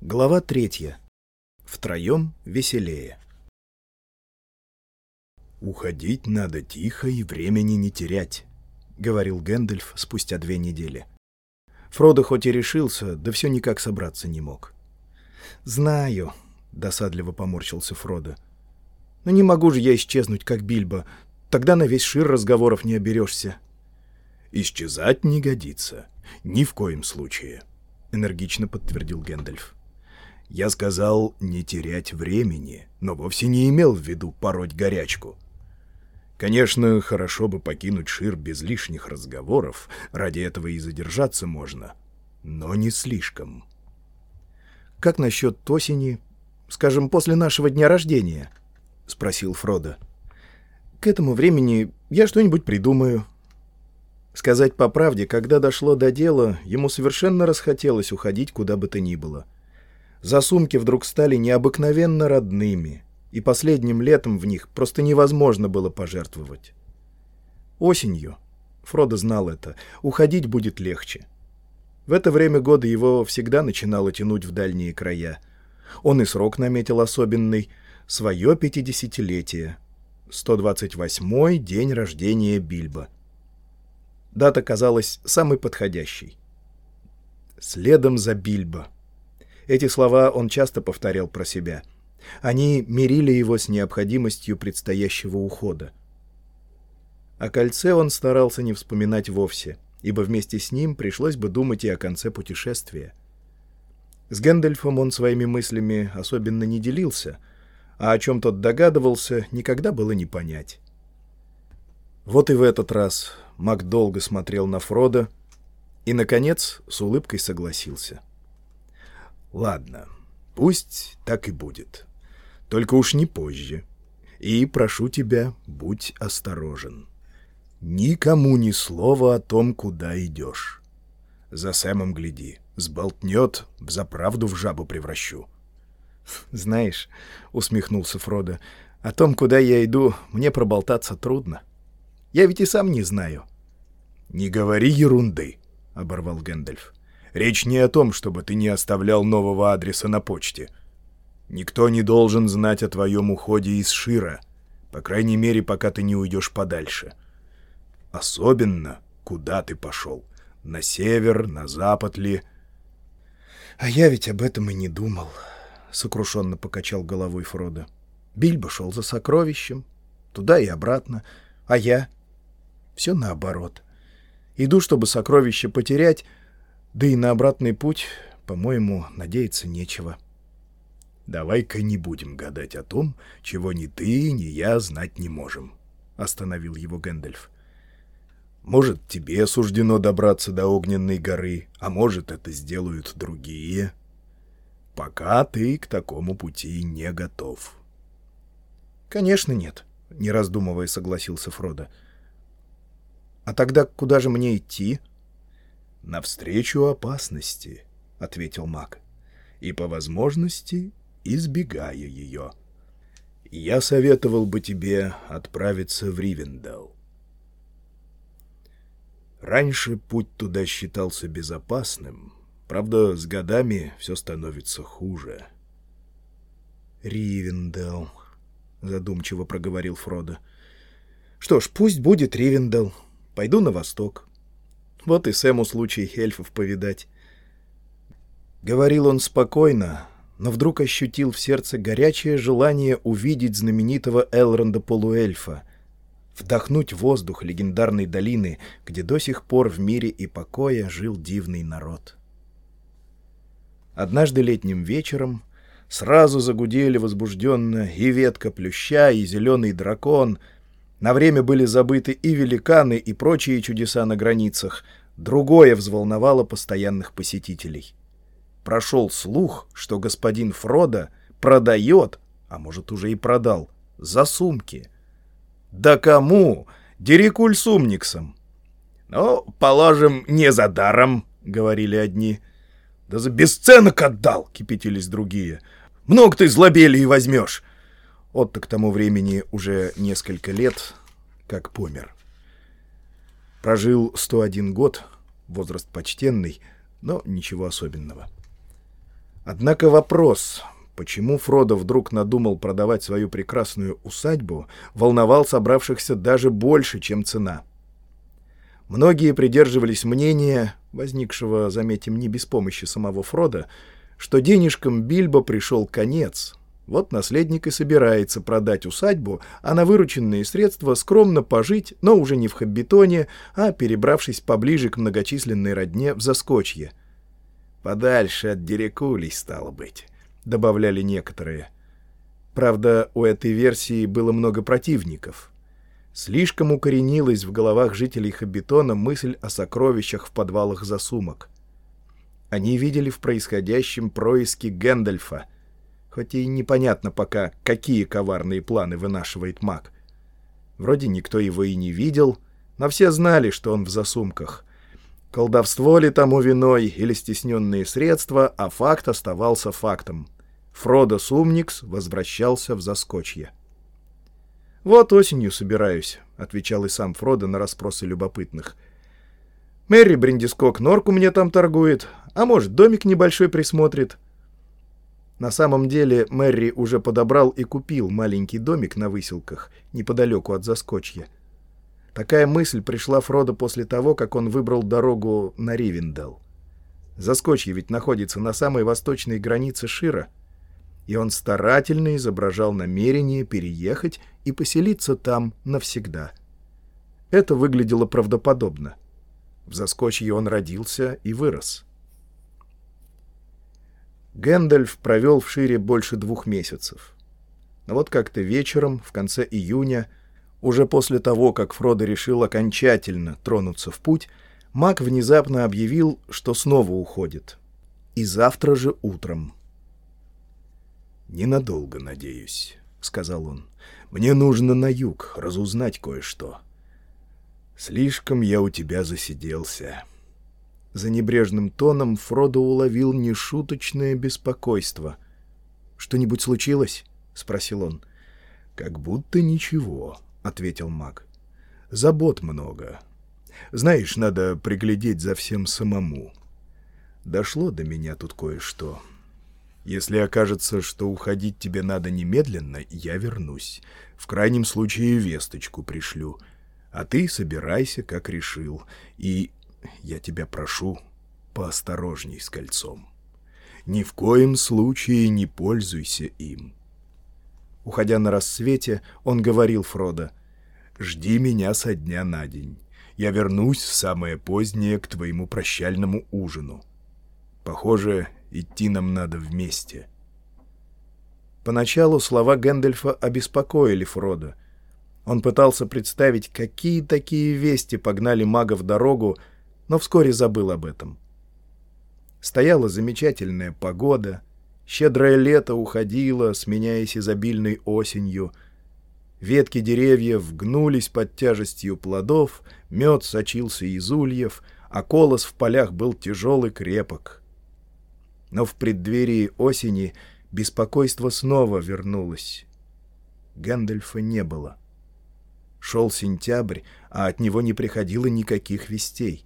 Глава третья. Втроем веселее. «Уходить надо тихо и времени не терять», — говорил Гэндальф спустя две недели. Фродо хоть и решился, да все никак собраться не мог. «Знаю», — досадливо поморщился Фродо. «Но не могу же я исчезнуть, как Бильбо. Тогда на весь шир разговоров не оберешься». «Исчезать не годится. Ни в коем случае», — энергично подтвердил Гэндальф. Я сказал не терять времени, но вовсе не имел в виду пороть горячку. Конечно, хорошо бы покинуть Шир без лишних разговоров, ради этого и задержаться можно, но не слишком. — Как насчет осени, скажем, после нашего дня рождения? — спросил Фродо. — К этому времени я что-нибудь придумаю. Сказать по правде, когда дошло до дела, ему совершенно расхотелось уходить куда бы то ни было — Засумки вдруг стали необыкновенно родными, и последним летом в них просто невозможно было пожертвовать. Осенью, Фродо знал это, уходить будет легче. В это время года его всегда начинало тянуть в дальние края. Он и срок наметил особенный — свое пятидесятилетие. 128-й день рождения Бильбо. Дата казалась самой подходящей. Следом за Бильбо — эти слова он часто повторял про себя. Они мирили его с необходимостью предстоящего ухода. О кольце он старался не вспоминать вовсе, ибо вместе с ним пришлось бы думать и о конце путешествия. С Гэндальфом он своими мыслями особенно не делился, а о чем тот догадывался, никогда было не понять. Вот и в этот раз Мак долго смотрел на Фрода и, наконец, с улыбкой согласился — Ладно, пусть так и будет. Только уж не позже. И прошу тебя, будь осторожен. Никому ни слова о том, куда идешь. За Сэмом гляди, сболтнет, за правду в жабу превращу. Знаешь, — усмехнулся Фродо, — о том, куда я иду, мне проболтаться трудно. Я ведь и сам не знаю. — Не говори ерунды, — оборвал Гэндальф. Речь не о том, чтобы ты не оставлял нового адреса на почте. Никто не должен знать о твоем уходе из Шира, по крайней мере, пока ты не уйдешь подальше. Особенно, куда ты пошел. На север, на запад ли? — А я ведь об этом и не думал, — сокрушенно покачал головой Фродо. Бильбо шел за сокровищем, туда и обратно, а я... Все наоборот. Иду, чтобы сокровище потерять, да и на обратный путь, по-моему, надеяться нечего. «Давай-ка не будем гадать о том, чего ни ты, ни я знать не можем», — остановил его Гэндальф. «Может, тебе суждено добраться до Огненной горы, а может, это сделают другие. Пока ты к такому пути не готов». «Конечно нет», — не раздумывая согласился Фродо. «А тогда куда же мне идти?» «Навстречу опасности», — ответил маг, — «и по возможности избегая ее. Я советовал бы тебе отправиться в Ривендел. Раньше путь туда считался безопасным, правда, с годами все становится хуже». «Ривендел», — задумчиво проговорил Фродо. «Что ж, пусть будет Ривендел. Пойду на восток». Вот и Сэму случай эльфов повидать. Говорил он спокойно, но вдруг ощутил в сердце горячее желание увидеть знаменитого Элронда полуэльфа, вдохнуть воздух легендарной долины, где до сих пор в мире и покое жил дивный народ. Однажды летним вечером сразу загудели возбужденно и ветка плюща, и зеленый дракон — на время были забыты и великаны, и прочие чудеса на границах. Другое взволновало постоянных посетителей. Прошел слух, что господин Фродо продает, а может уже и продал, за сумки. Да кому? Дерикуль сумниксом. Ну, положим, не за даром, говорили одни. Да за бесценок отдал, кипятились другие. Много ты злобелий возьмешь. Отто к тому времени уже несколько лет, как помер. Прожил 101 год, возраст почтенный, но ничего особенного. Однако вопрос, почему Фродо вдруг надумал продавать свою прекрасную усадьбу, волновал собравшихся даже больше, чем цена. Многие придерживались мнения, возникшего, заметим, не без помощи самого Фрода, что денежкам Бильбо пришел конец. Вот наследник и собирается продать усадьбу, а на вырученные средства скромно пожить, но уже не в Хоббитоне, а перебравшись поближе к многочисленной родне в Заскочье — Подальше от Дерекулей, стало быть, добавляли некоторые. Правда, у этой версии было много противников. Слишком укоренилась в головах жителей Хабитона мысль о сокровищах в подвалах засумок. Они видели в происходящем происки Гэндальфа, хоть и непонятно пока, какие коварные планы вынашивает маг. Вроде никто его и не видел, но все знали, что он в засумках. Колдовство ли тому виной или стесненные средства, а факт оставался фактом. Фродо Сумникс возвращался в Заскочье. «Вот осенью собираюсь», — отвечал и сам Фродо на расспросы любопытных. «Мэри Бриндискок норку мне там торгует, а может, домик небольшой присмотрит». На самом деле Мэри уже подобрал и купил маленький домик на выселках, неподалеку от Заскочья — Такая мысль пришла Фродо после того, как он выбрал дорогу на Ривендел. Заскочье ведь находится на самой восточной границе Шира, и он старательно изображал намерение переехать и поселиться там навсегда. Это выглядело правдоподобно. В Заскочье он родился и вырос. Гэндальф провел в Шире больше двух месяцев. Но вот как-то вечером, в конце июня, уже после того, как Фродо решил окончательно тронуться в путь, маг внезапно объявил, что снова уходит. И завтра же утром. «Ненадолго, надеюсь», — сказал он. «Мне нужно на юг разузнать кое-что. Слишком я у тебя засиделся». За небрежным тоном Фродо уловил нешуточное беспокойство. «Что-нибудь случилось?» — спросил он. «Как будто ничего», — ответил маг. «Забот много. Знаешь, надо приглядеть за всем самому. Дошло до меня тут кое-что. Если окажется, что уходить тебе надо немедленно, я вернусь. В крайнем случае весточку пришлю. А ты собирайся, как решил. И я тебя прошу, поосторожней с кольцом. Ни в коем случае не пользуйся им. Уходя на рассвете, он говорил Фродо, «Жди меня со дня на день. Я вернусь в самое позднее к твоему прощальному ужину. Похоже, идти нам надо вместе». Поначалу слова Гэндальфа обеспокоили Фродо. Он пытался представить, какие такие вести погнали мага в дорогу, но вскоре забыл об этом. Стояла замечательная погода — Щедрое лето уходило, сменяясь изобильной осенью. Ветки деревьев гнулись под тяжестью плодов, мед сочился из ульев, а колос в полях был тяжелый крепок. Но в преддверии осени беспокойство снова вернулось. Гэндальфа не было. Шел сентябрь, а от него не приходило никаких вестей.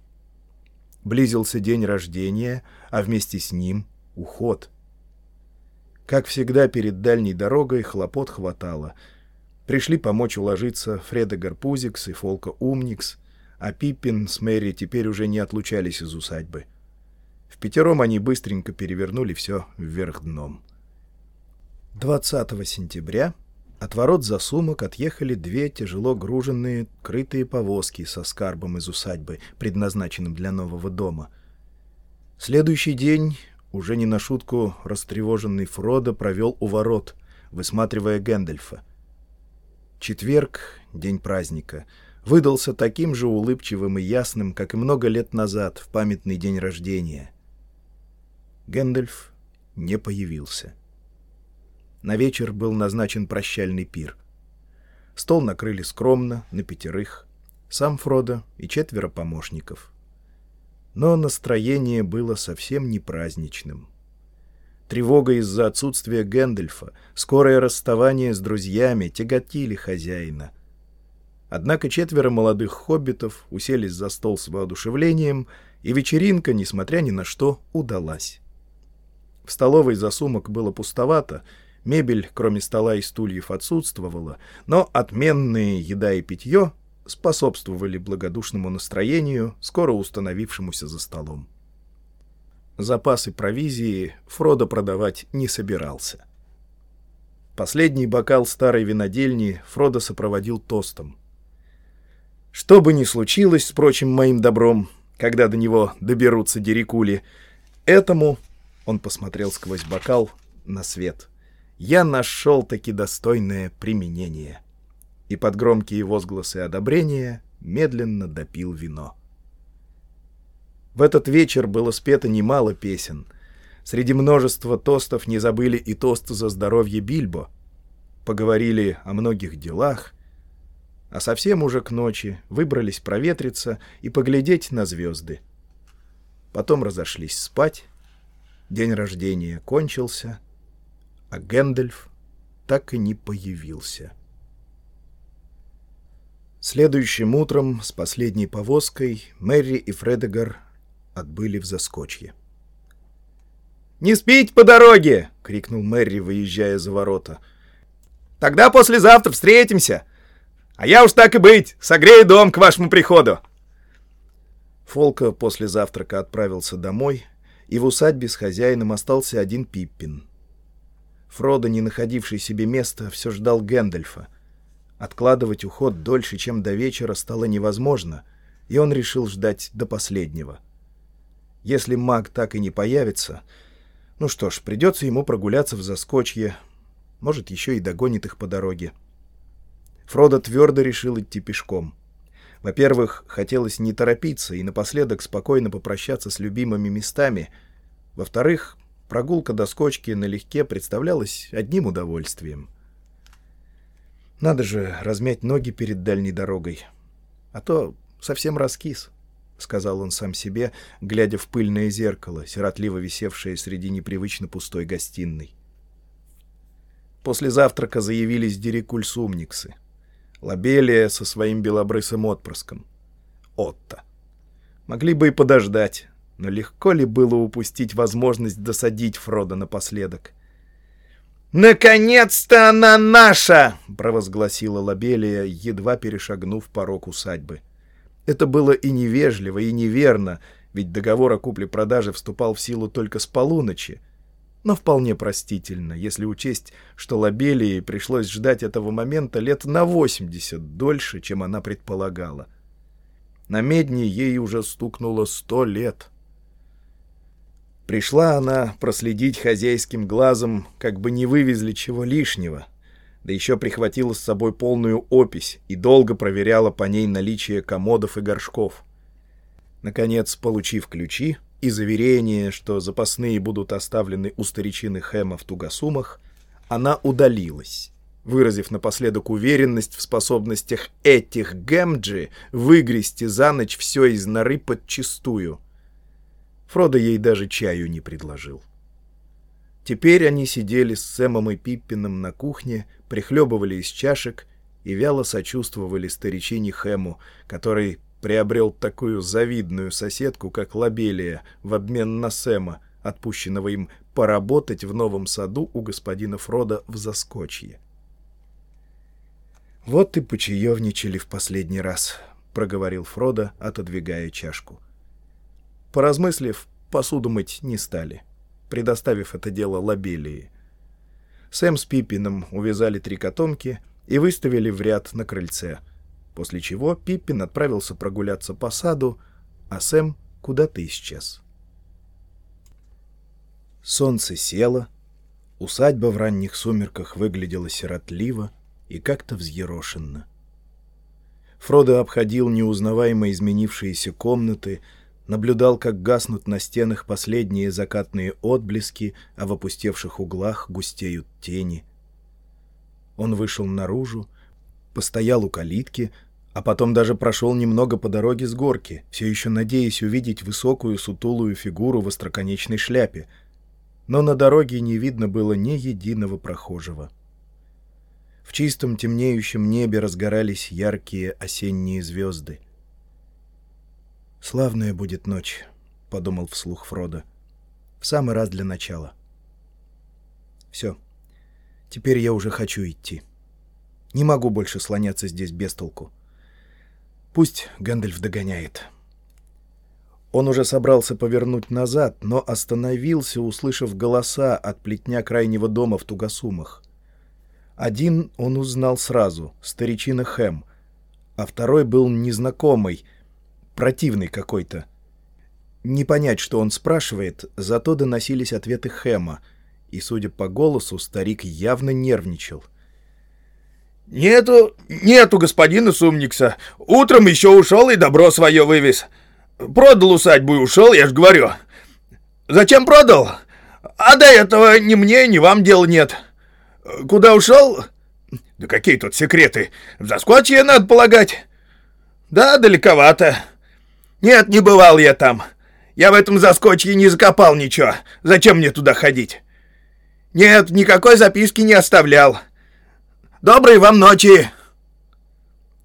Близился день рождения, а вместе с ним — уход — как всегда, перед дальней дорогой хлопот хватало. Пришли помочь уложиться Фреда Гарпузикс и Фолка Умникс, а Пиппин с Мэри теперь уже не отлучались из усадьбы. В пятером они быстренько перевернули все вверх дном. 20 сентября от ворот засумок отъехали две тяжело груженные крытые повозки со скарбом из усадьбы, предназначенным для нового дома. Следующий день уже не на шутку растревоженный Фродо провел у ворот, высматривая Гэндальфа. Четверг, день праздника, выдался таким же улыбчивым и ясным, как и много лет назад, в памятный день рождения. Гэндальф не появился. На вечер был назначен прощальный пир. Стол накрыли скромно, на пятерых, сам Фродо и четверо помощников — но настроение было совсем не праздничным. Тревога из-за отсутствия Гэндальфа, скорое расставание с друзьями тяготили хозяина. Однако четверо молодых хоббитов уселись за стол с воодушевлением, и вечеринка, несмотря ни на что, удалась. В столовой за сумок было пустовато, мебель, кроме стола и стульев, отсутствовала, но отменные еда и питье способствовали благодушному настроению, скоро установившемуся за столом. Запасы провизии Фродо продавать не собирался. Последний бокал старой винодельни Фродо сопроводил тостом. Что бы ни случилось с прочим моим добром, когда до него доберутся дерикули, этому, он посмотрел сквозь бокал на свет, я нашел таки достойное применение. И под громкие возгласы одобрения медленно допил вино. В этот вечер было спето немало песен. Среди множества тостов не забыли и тост за здоровье Бильбо. Поговорили о многих делах, а совсем уже к ночи выбрались проветриться и поглядеть на звезды. Потом разошлись спать. День рождения кончился, а Гэндальф так и не появился. Следующим утром с последней повозкой Мэри и Фредегар отбыли в заскочье. «Не спить по дороге!» — крикнул Мэри, выезжая за ворота. «Тогда послезавтра встретимся! А я уж так и быть, согрею дом к вашему приходу!» Фолка после завтрака отправился домой, и в усадьбе с хозяином остался один Пиппин. Фродо, не находивший себе места, все ждал Гэндальфа. Откладывать уход дольше, чем до вечера, стало невозможно, и он решил ждать до последнего — если маг так и не появится, ну что ж, придется ему прогуляться в заскочье. Может, еще и догонит их по дороге. Фродо твердо решил идти пешком. Во-первых, хотелось не торопиться и напоследок спокойно попрощаться с любимыми местами. Во-вторых, прогулка до скочки налегке представлялась одним удовольствием. Надо же размять ноги перед дальней дорогой. А то совсем раскис. — сказал он сам себе, глядя в пыльное зеркало, сиротливо висевшее среди непривычно пустой гостиной. После завтрака заявились дирикульсумниксы. Лабелия со своим белобрысым отпрыском. Отто. Могли бы и подождать, но легко ли было упустить возможность досадить Фрода напоследок? «Наконец-то она наша!» — провозгласила Лабелия, едва перешагнув порог усадьбы. — это было и невежливо, и неверно, ведь договор о купле-продаже вступал в силу только с полуночи. Но вполне простительно, если учесть, что Лабелии пришлось ждать этого момента лет на 80 дольше, чем она предполагала. На медне ей уже стукнуло сто лет. Пришла она проследить хозяйским глазом, как бы не вывезли чего лишнего — да еще прихватила с собой полную опись и долго проверяла по ней наличие комодов и горшков. Наконец, получив ключи и заверение, что запасные будут оставлены у старичины Хэма в Тугасумах, она удалилась, выразив напоследок уверенность в способностях этих гэмджи выгрести за ночь все из норы подчистую. Фродо ей даже чаю не предложил. Теперь они сидели с Сэмом и Пиппином на кухне, прихлебывали из чашек и вяло сочувствовали старичине Хэму, который приобрел такую завидную соседку, как Лабелия, в обмен на Сэма, отпущенного им поработать в новом саду у господина Фрода в Заскочье. «Вот и почаевничали в последний раз», — проговорил Фродо, отодвигая чашку. Поразмыслив, посуду мыть не стали. — предоставив это дело Лабелии. Сэм с Пиппином увязали три котомки и выставили в ряд на крыльце, после чего Пиппин отправился прогуляться по саду, а Сэм куда-то исчез. Солнце село, усадьба в ранних сумерках выглядела сиротливо и как-то взъерошенно. Фродо обходил неузнаваемо изменившиеся комнаты, наблюдал, как гаснут на стенах последние закатные отблески, а в опустевших углах густеют тени. Он вышел наружу, постоял у калитки, а потом даже прошел немного по дороге с горки, все еще надеясь увидеть высокую сутулую фигуру в остроконечной шляпе. Но на дороге не видно было ни единого прохожего. В чистом темнеющем небе разгорались яркие осенние звезды — «Славная будет ночь», — подумал вслух Фродо. «В самый раз для начала». Все. Теперь я уже хочу идти. Не могу больше слоняться здесь без толку. Пусть Гэндальф догоняет. Он уже собрался повернуть назад, но остановился, услышав голоса от плетня крайнего дома в Тугасумах. Один он узнал сразу — старичина Хэм, а второй был незнакомый, противный какой-то. Не понять, что он спрашивает, зато доносились ответы Хэма, и, судя по голосу, старик явно нервничал. «Нету, нету господина Сумникса. Утром еще ушел и добро свое вывез. Продал усадьбу и ушел, я ж говорю. Зачем продал? А до этого ни мне, ни вам дела нет. Куда ушел? Да какие тут секреты? В Заскочье, надо полагать. Да, далековато. Нет, не бывал я там. Я в этом Заскочье не закопал ничего. Зачем мне туда ходить? Нет, никакой записки не оставлял. Доброй вам ночи!»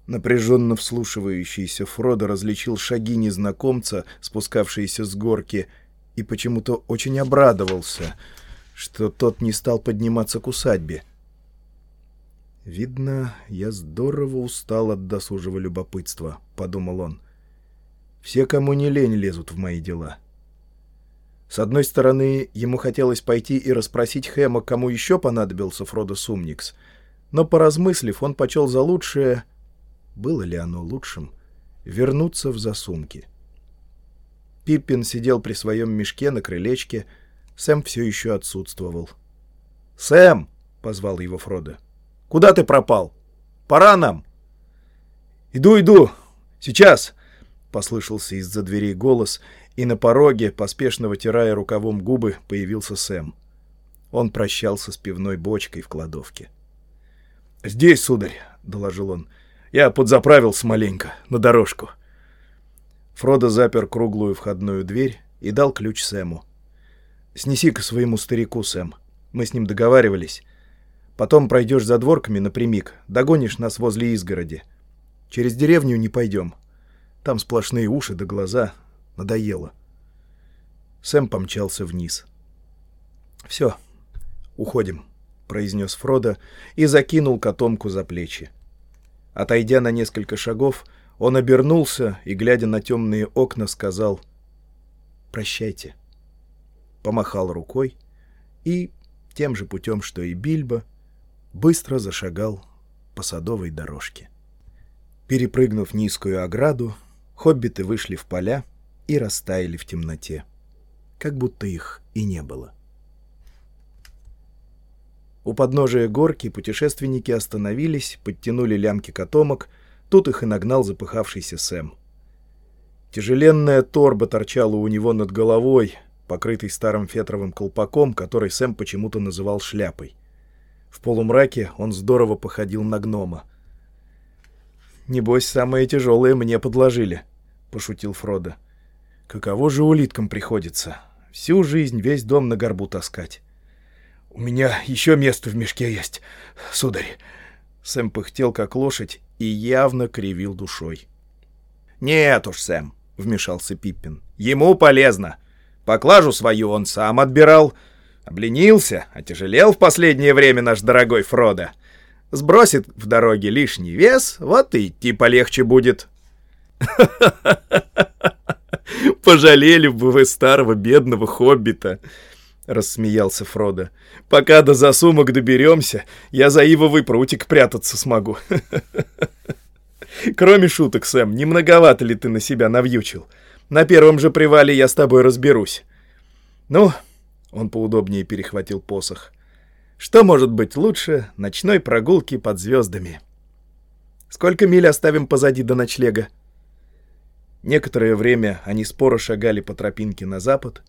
Напряженно вслушивающийся Фродо различил шаги незнакомца, спускавшиеся с горки, и почему-то очень обрадовался, что тот не стал подниматься к усадьбе. «Видно, я здорово устал от досужего любопытства», — подумал он. «Все, кому не лень, лезут в мои дела». С одной стороны, ему хотелось пойти и расспросить Хэма, кому еще понадобился Фродо Сумникс, но, поразмыслив, он почел за лучшее было ли оно лучшим, вернуться в засумки. Пиппин сидел при своем мешке на крылечке, Сэм все еще отсутствовал. «Сэм!» — позвал его Фродо. «Куда ты пропал? Пора нам!» «Иду, иду! Сейчас!» — послышался из-за дверей голос, и на пороге, поспешно вытирая рукавом губы, появился Сэм. Он прощался с пивной бочкой в кладовке. «Здесь, сударь!» — доложил он. Я подзаправился маленько, на дорожку. Фродо запер круглую входную дверь и дал ключ Сэму. «Снеси-ка своему старику, Сэм. Мы с ним договаривались. Потом пройдешь за дворками напрямик, догонишь нас возле изгороди. Через деревню не пойдем. Там сплошные уши да глаза. Надоело». Сэм помчался вниз. «Все, уходим», — произнес Фродо и закинул котомку за плечи. Отойдя на несколько шагов, он обернулся и, глядя на темные окна, сказал «Прощайте». Помахал рукой и, тем же путем, что и Бильбо, быстро зашагал по садовой дорожке. Перепрыгнув низкую ограду, хоббиты вышли в поля и растаяли в темноте, как будто их и не было. У подножия горки путешественники остановились, подтянули лямки котомок, тут их и нагнал запыхавшийся Сэм. Тяжеленная торба торчала у него над головой, покрытый старым фетровым колпаком, который Сэм почему-то называл шляпой. В полумраке он здорово походил на гнома. «Небось, самые тяжелые мне подложили», — пошутил Фродо. «Каково же улиткам приходится? Всю жизнь весь дом на горбу таскать». «У меня еще место в мешке есть, сударь». Сэм пыхтел, как лошадь, и явно кривил душой. «Нет уж, Сэм», — вмешался Пиппин. «Ему полезно. Поклажу свою он сам отбирал. Обленился, отяжелел в последнее время наш дорогой Фродо. Сбросит в дороге лишний вес, вот и идти полегче будет». «Пожалели бы вы старого бедного хоббита», рассмеялся Фродо. «Пока до засумок доберемся, я за ивовый прутик прятаться смогу». Кроме шуток, Сэм, не многовато ли ты на себя навьючил? На первом же привале я с тобой разберусь. Ну, он поудобнее перехватил посох. Что может быть лучше ночной прогулки под звездами? Сколько миль оставим позади до ночлега? Некоторое время они споро шагали по тропинке на запад,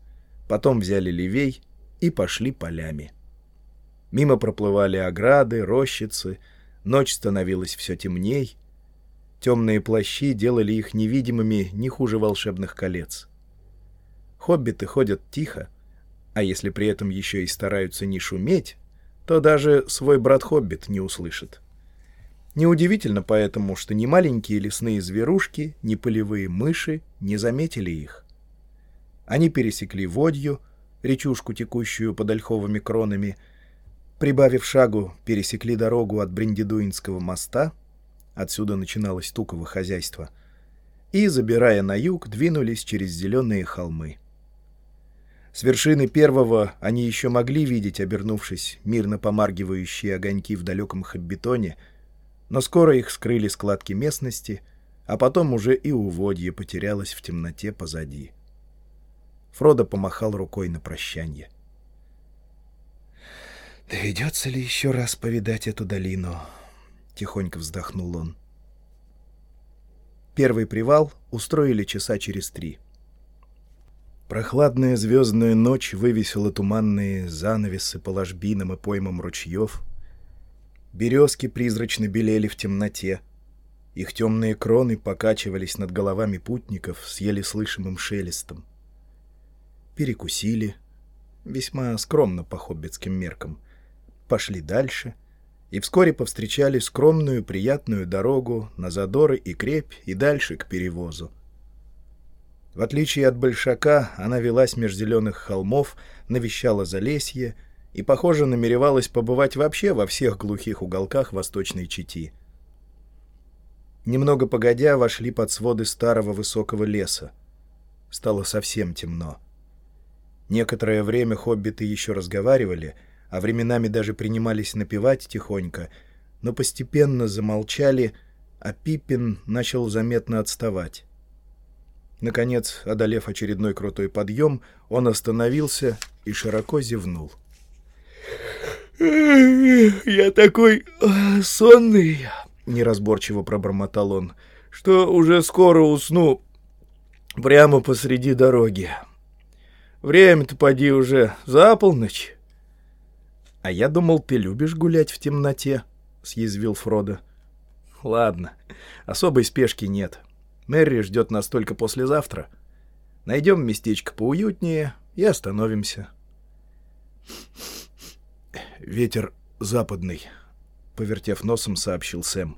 потом взяли левей и пошли полями. Мимо проплывали ограды, рощицы, ночь становилась все темней. Темные плащи делали их невидимыми не хуже волшебных колец. Хоббиты ходят тихо, а если при этом еще и стараются не шуметь, то даже свой брат-хоббит не услышит. Неудивительно поэтому, что ни маленькие лесные зверушки, ни полевые мыши не заметили их. Они пересекли водью, речушку, текущую под ольховыми кронами, Прибавив шагу, пересекли дорогу от Бриндидуинского моста, отсюда начиналось туково хозяйство, и, забирая на юг, двинулись через зеленые холмы. С вершины первого они еще могли видеть, обернувшись, мирно помаргивающие огоньки в далеком хаббетоне, но скоро их скрыли складки местности, а потом уже и уводье потерялось в темноте позади. Фродо помахал рукой на прощанье. — «Доведется ли еще раз повидать эту долину?» — тихонько вздохнул он. Первый привал устроили часа через три. Прохладная звездная ночь вывесила туманные занавесы по ложбинам и поймам ручьев. Березки призрачно белели в темноте. Их темные кроны покачивались над головами путников с еле слышимым шелестом. Перекусили, весьма скромно по хоббитским меркам — пошли дальше и вскоре повстречали скромную приятную дорогу на задоры и крепь и дальше к перевозу. В отличие от Большака, она велась меж зеленых холмов, навещала Залесье и, похоже, намеревалась побывать вообще во всех глухих уголках Восточной Чити. Немного погодя, вошли под своды старого высокого леса. Стало совсем темно. Некоторое время хоббиты еще разговаривали — а временами даже принимались напевать тихонько, но постепенно замолчали, а Пиппин начал заметно отставать. Наконец, одолев очередной крутой подъем, он остановился и широко зевнул. «Я такой э, сонный», — неразборчиво пробормотал он, — «что уже скоро усну прямо посреди дороги. Время-то поди уже за полночь». «А я думал, ты любишь гулять в темноте», — съязвил Фродо. «Ладно, особой спешки нет. Мэри ждет нас только послезавтра. Найдем местечко поуютнее и остановимся». «Ветер западный», — повертев носом, сообщил Сэм.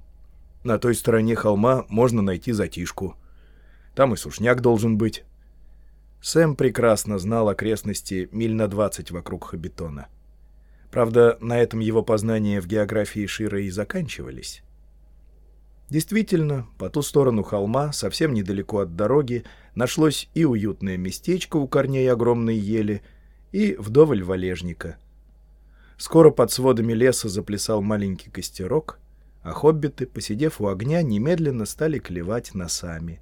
«На той стороне холма можно найти затишку. Там и сушняк должен быть». Сэм прекрасно знал окрестности миль на двадцать вокруг Хабитона. Правда, на этом его познания в географии Шира и заканчивались. Действительно, по ту сторону холма, совсем недалеко от дороги, нашлось и уютное местечко у корней огромной ели, и вдоволь валежника. Скоро под сводами леса заплясал маленький костерок, а хоббиты, посидев у огня, немедленно стали клевать носами.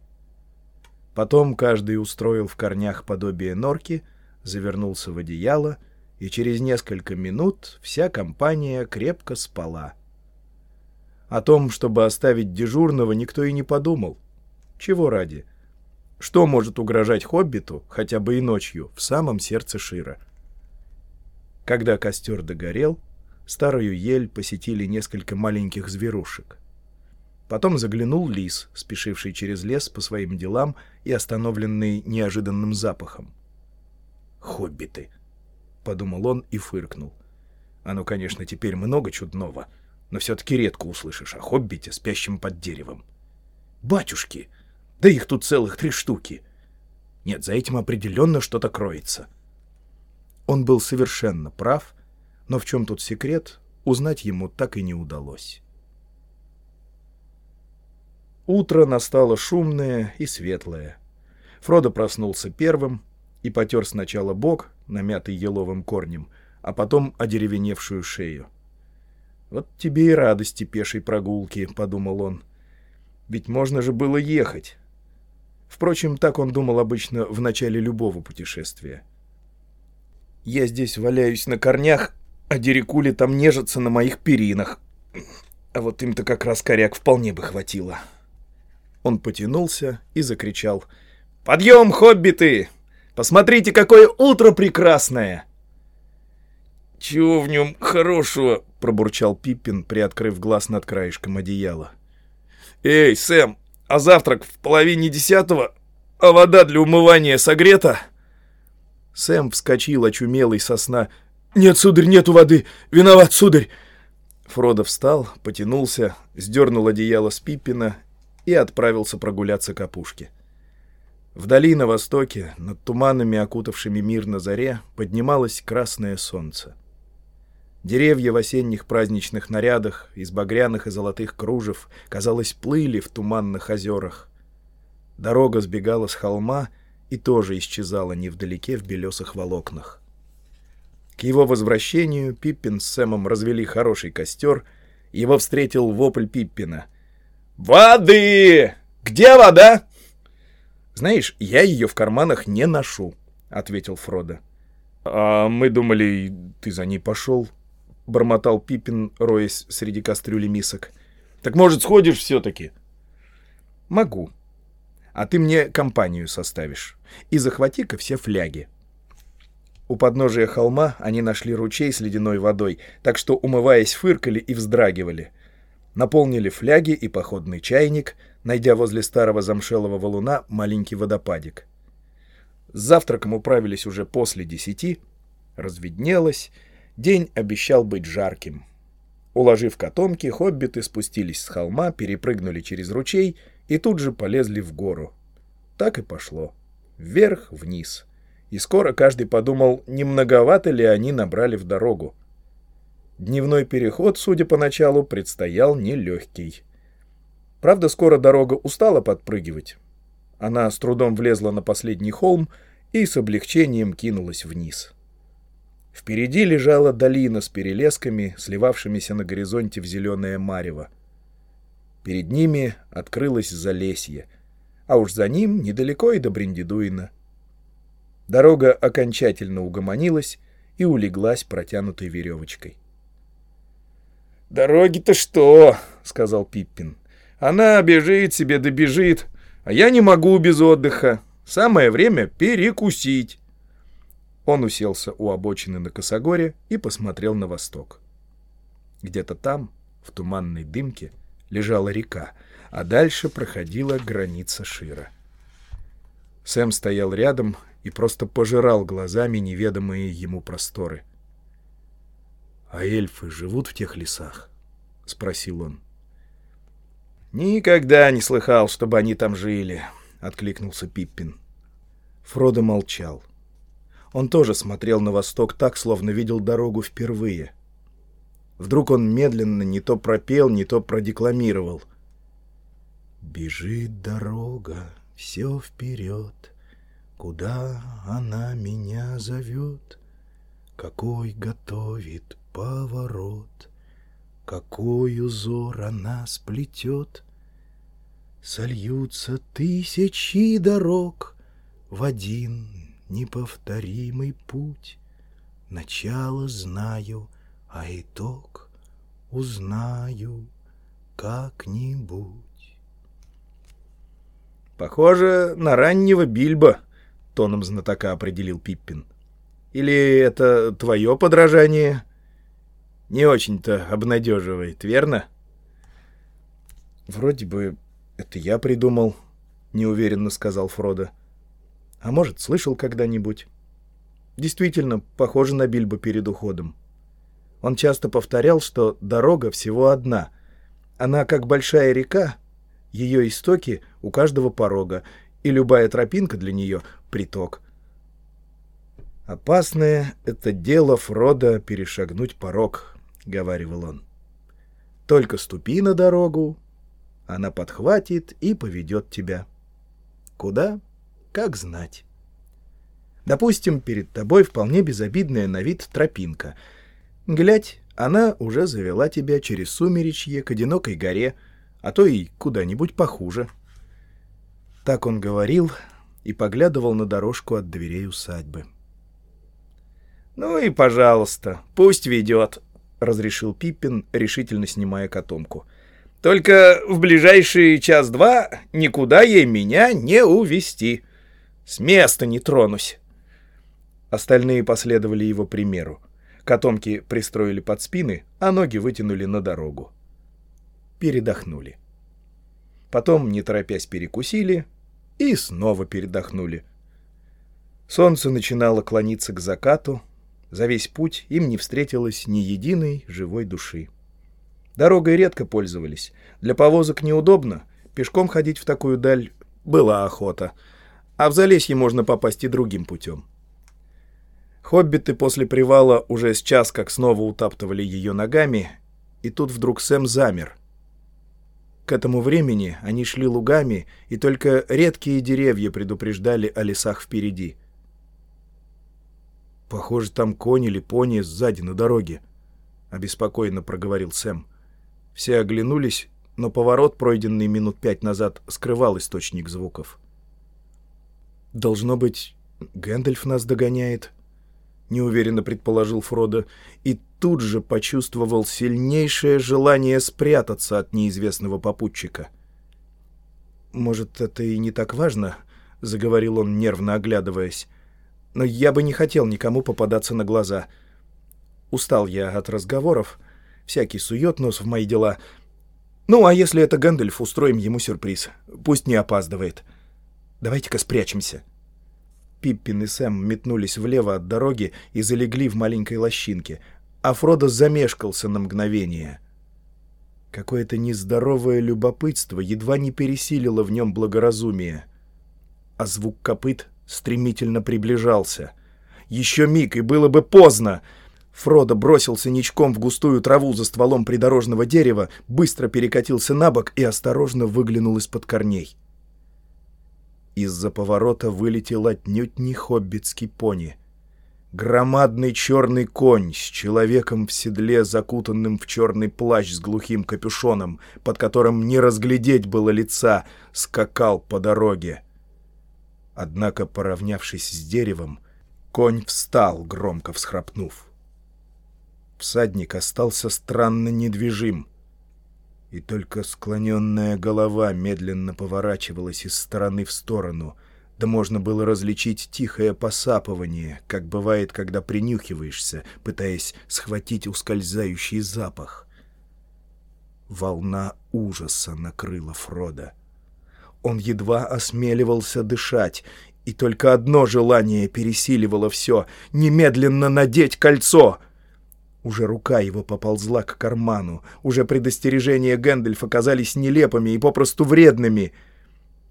Потом каждый устроил в корнях подобие норки, завернулся в одеяло — и через несколько минут вся компания крепко спала. О том, чтобы оставить дежурного, никто и не подумал. Чего ради? Что может угрожать хоббиту, хотя бы и ночью, в самом сердце Шира? Когда костер догорел, старую ель посетили несколько маленьких зверушек. Потом заглянул лис, спешивший через лес по своим делам и остановленный неожиданным запахом. «Хоббиты!» — подумал он и фыркнул. Оно, конечно, теперь много чудного, но все-таки редко услышишь о хоббите, спящем под деревом. Батюшки! Да их тут целых три штуки! Нет, за этим определенно что-то кроется. Он был совершенно прав, но в чем тут секрет, узнать ему так и не удалось. Утро настало шумное и светлое. Фродо проснулся первым и потер сначала бок, намятый еловым корнем, а потом одеревеневшую шею. «Вот тебе и радости пешей прогулки», — подумал он. «Ведь можно же было ехать». Впрочем, так он думал обычно в начале любого путешествия. «Я здесь валяюсь на корнях, а дерекули там нежатся на моих перинах. А вот им-то как раз коряк вполне бы хватило». Он потянулся и закричал. «Подъем, хоббиты! Посмотрите, какое утро прекрасное!» «Чего в нем хорошего?» — пробурчал Пиппин, приоткрыв глаз над краешком одеяла. «Эй, Сэм, а завтрак в половине десятого? А вода для умывания согрета?» Сэм вскочил, очумелый со сна. «Нет, сударь, нету воды! Виноват, сударь!» Фродо встал, потянулся, сдернул одеяло с Пиппина и отправился прогуляться к опушке. Вдали на востоке, над туманами, окутавшими мир на заре, поднималось красное солнце. Деревья в осенних праздничных нарядах, из багряных и золотых кружев, казалось, плыли в туманных озерах. Дорога сбегала с холма и тоже исчезала невдалеке в белесых волокнах. К его возвращению Пиппин с Сэмом развели хороший костер, его встретил вопль Пиппина. «Воды! Где вода?» «Знаешь, я ее в карманах не ношу», — ответил Фродо. «А мы думали, ты за ней пошел», — бормотал Пиппин, роясь среди кастрюли мисок. «Так, может, сходишь все-таки?» «Могу. А ты мне компанию составишь. И захвати-ка все фляги». У подножия холма они нашли ручей с ледяной водой, так что, умываясь, фыркали и вздрагивали. Наполнили фляги и походный чайник, найдя возле старого замшелого валуна маленький водопадик. С завтраком управились уже после десяти. Разведнелось. День обещал быть жарким. Уложив котомки, хоббиты спустились с холма, перепрыгнули через ручей и тут же полезли в гору. Так и пошло. Вверх-вниз. И скоро каждый подумал, не многовато ли они набрали в дорогу. Дневной переход, судя по началу, предстоял нелегкий. Правда, скоро дорога устала подпрыгивать. Она с трудом влезла на последний холм и с облегчением кинулась вниз. Впереди лежала долина с перелесками, сливавшимися на горизонте в зеленое марево. Перед ними открылось залесье, а уж за ним недалеко и до Бриндидуина. Дорога окончательно угомонилась и улеглась протянутой веревочкой. «Дороги-то что?» — сказал Пиппин. «Она бежит себе добежит, а я не могу без отдыха. Самое время перекусить». Он уселся у обочины на косогоре и посмотрел на восток. Где-то там, в туманной дымке, лежала река, а дальше проходила граница Шира. Сэм стоял рядом и просто пожирал глазами неведомые ему просторы. «А эльфы живут в тех лесах?» — спросил он. «Никогда не слыхал, чтобы они там жили», — откликнулся Пиппин. Фродо молчал. Он тоже смотрел на восток так, словно видел дорогу впервые. Вдруг он медленно не то пропел, не то продекламировал. «Бежит дорога, все вперед, куда она меня зовет, какой готовит поворот, какой узор она сплетет. Сольются тысячи дорог в один неповторимый путь. Начало знаю, а итог узнаю как-нибудь. «Похоже на раннего Бильбо», — тоном знатока определил Пиппин. «Или это твое подражание?» не очень-то обнадеживает, верно? Вроде бы это я придумал, неуверенно сказал Фродо. А может, слышал когда-нибудь? Действительно, похоже на Бильбо перед уходом. Он часто повторял, что дорога всего одна. Она как большая река, ее истоки у каждого порога, и любая тропинка для нее — приток. Опасное — это дело Фрода перешагнуть порог, — говаривал он. «Только ступи на дорогу, она подхватит и поведет тебя. Куда? Как знать. Допустим, перед тобой вполне безобидная на вид тропинка. Глядь, она уже завела тебя через сумеречье к одинокой горе, а то и куда-нибудь похуже». Так он говорил и поглядывал на дорожку от дверей усадьбы. «Ну и пожалуйста, пусть ведет», — разрешил Пиппин, решительно снимая котомку. «Только в ближайший час-два никуда ей меня не увести. С места не тронусь». Остальные последовали его примеру. Котомки пристроили под спины, а ноги вытянули на дорогу. Передохнули. Потом, не торопясь, перекусили и снова передохнули. Солнце начинало клониться к закату, за весь путь им не встретилось ни единой живой души. Дорогой редко пользовались. Для повозок неудобно. Пешком ходить в такую даль была охота. А в Залесье можно попасть и другим путем. Хоббиты после привала уже с час как снова утаптывали ее ногами, и тут вдруг Сэм замер. К этому времени они шли лугами, и только редкие деревья предупреждали о лесах впереди. «Похоже, там конь или пони сзади на дороге», — обеспокоенно проговорил Сэм. Все оглянулись, но поворот, пройденный минут пять назад, скрывал источник звуков. «Должно быть, Гэндальф нас догоняет», — неуверенно предположил Фродо, и тут же почувствовал сильнейшее желание спрятаться от неизвестного попутчика. «Может, это и не так важно?» — заговорил он, нервно оглядываясь. «Но я бы не хотел никому попадаться на глаза. Устал я от разговоров. Всякий сует нос в мои дела. Ну, а если это Гэндальф, устроим ему сюрприз. Пусть не опаздывает. Давайте-ка спрячемся». Пиппин и Сэм метнулись влево от дороги и залегли в маленькой лощинке, а Фродо замешкался на мгновение. Какое-то нездоровое любопытство едва не пересилило в нем благоразумие. А звук копыт стремительно приближался. Еще миг, и было бы поздно! Фродо бросился ничком в густую траву за стволом придорожного дерева, быстро перекатился на бок и осторожно выглянул из-под корней. Из-за поворота вылетел отнюдь не хоббитский пони. Громадный черный конь с человеком в седле, закутанным в черный плащ с глухим капюшоном, под которым не разглядеть было лица, скакал по дороге. Однако, поравнявшись с деревом, конь встал, громко всхрапнув. Всадник остался странно недвижим, и только склоненная голова медленно поворачивалась из стороны в сторону — да можно было различить тихое посапывание, как бывает, когда принюхиваешься, пытаясь схватить ускользающий запах. Волна ужаса накрыла Фрода. Он едва осмеливался дышать, и только одно желание пересиливало все — немедленно надеть кольцо — уже рука его поползла к карману. Уже предостережения Гэндальфа казались нелепыми и попросту вредными —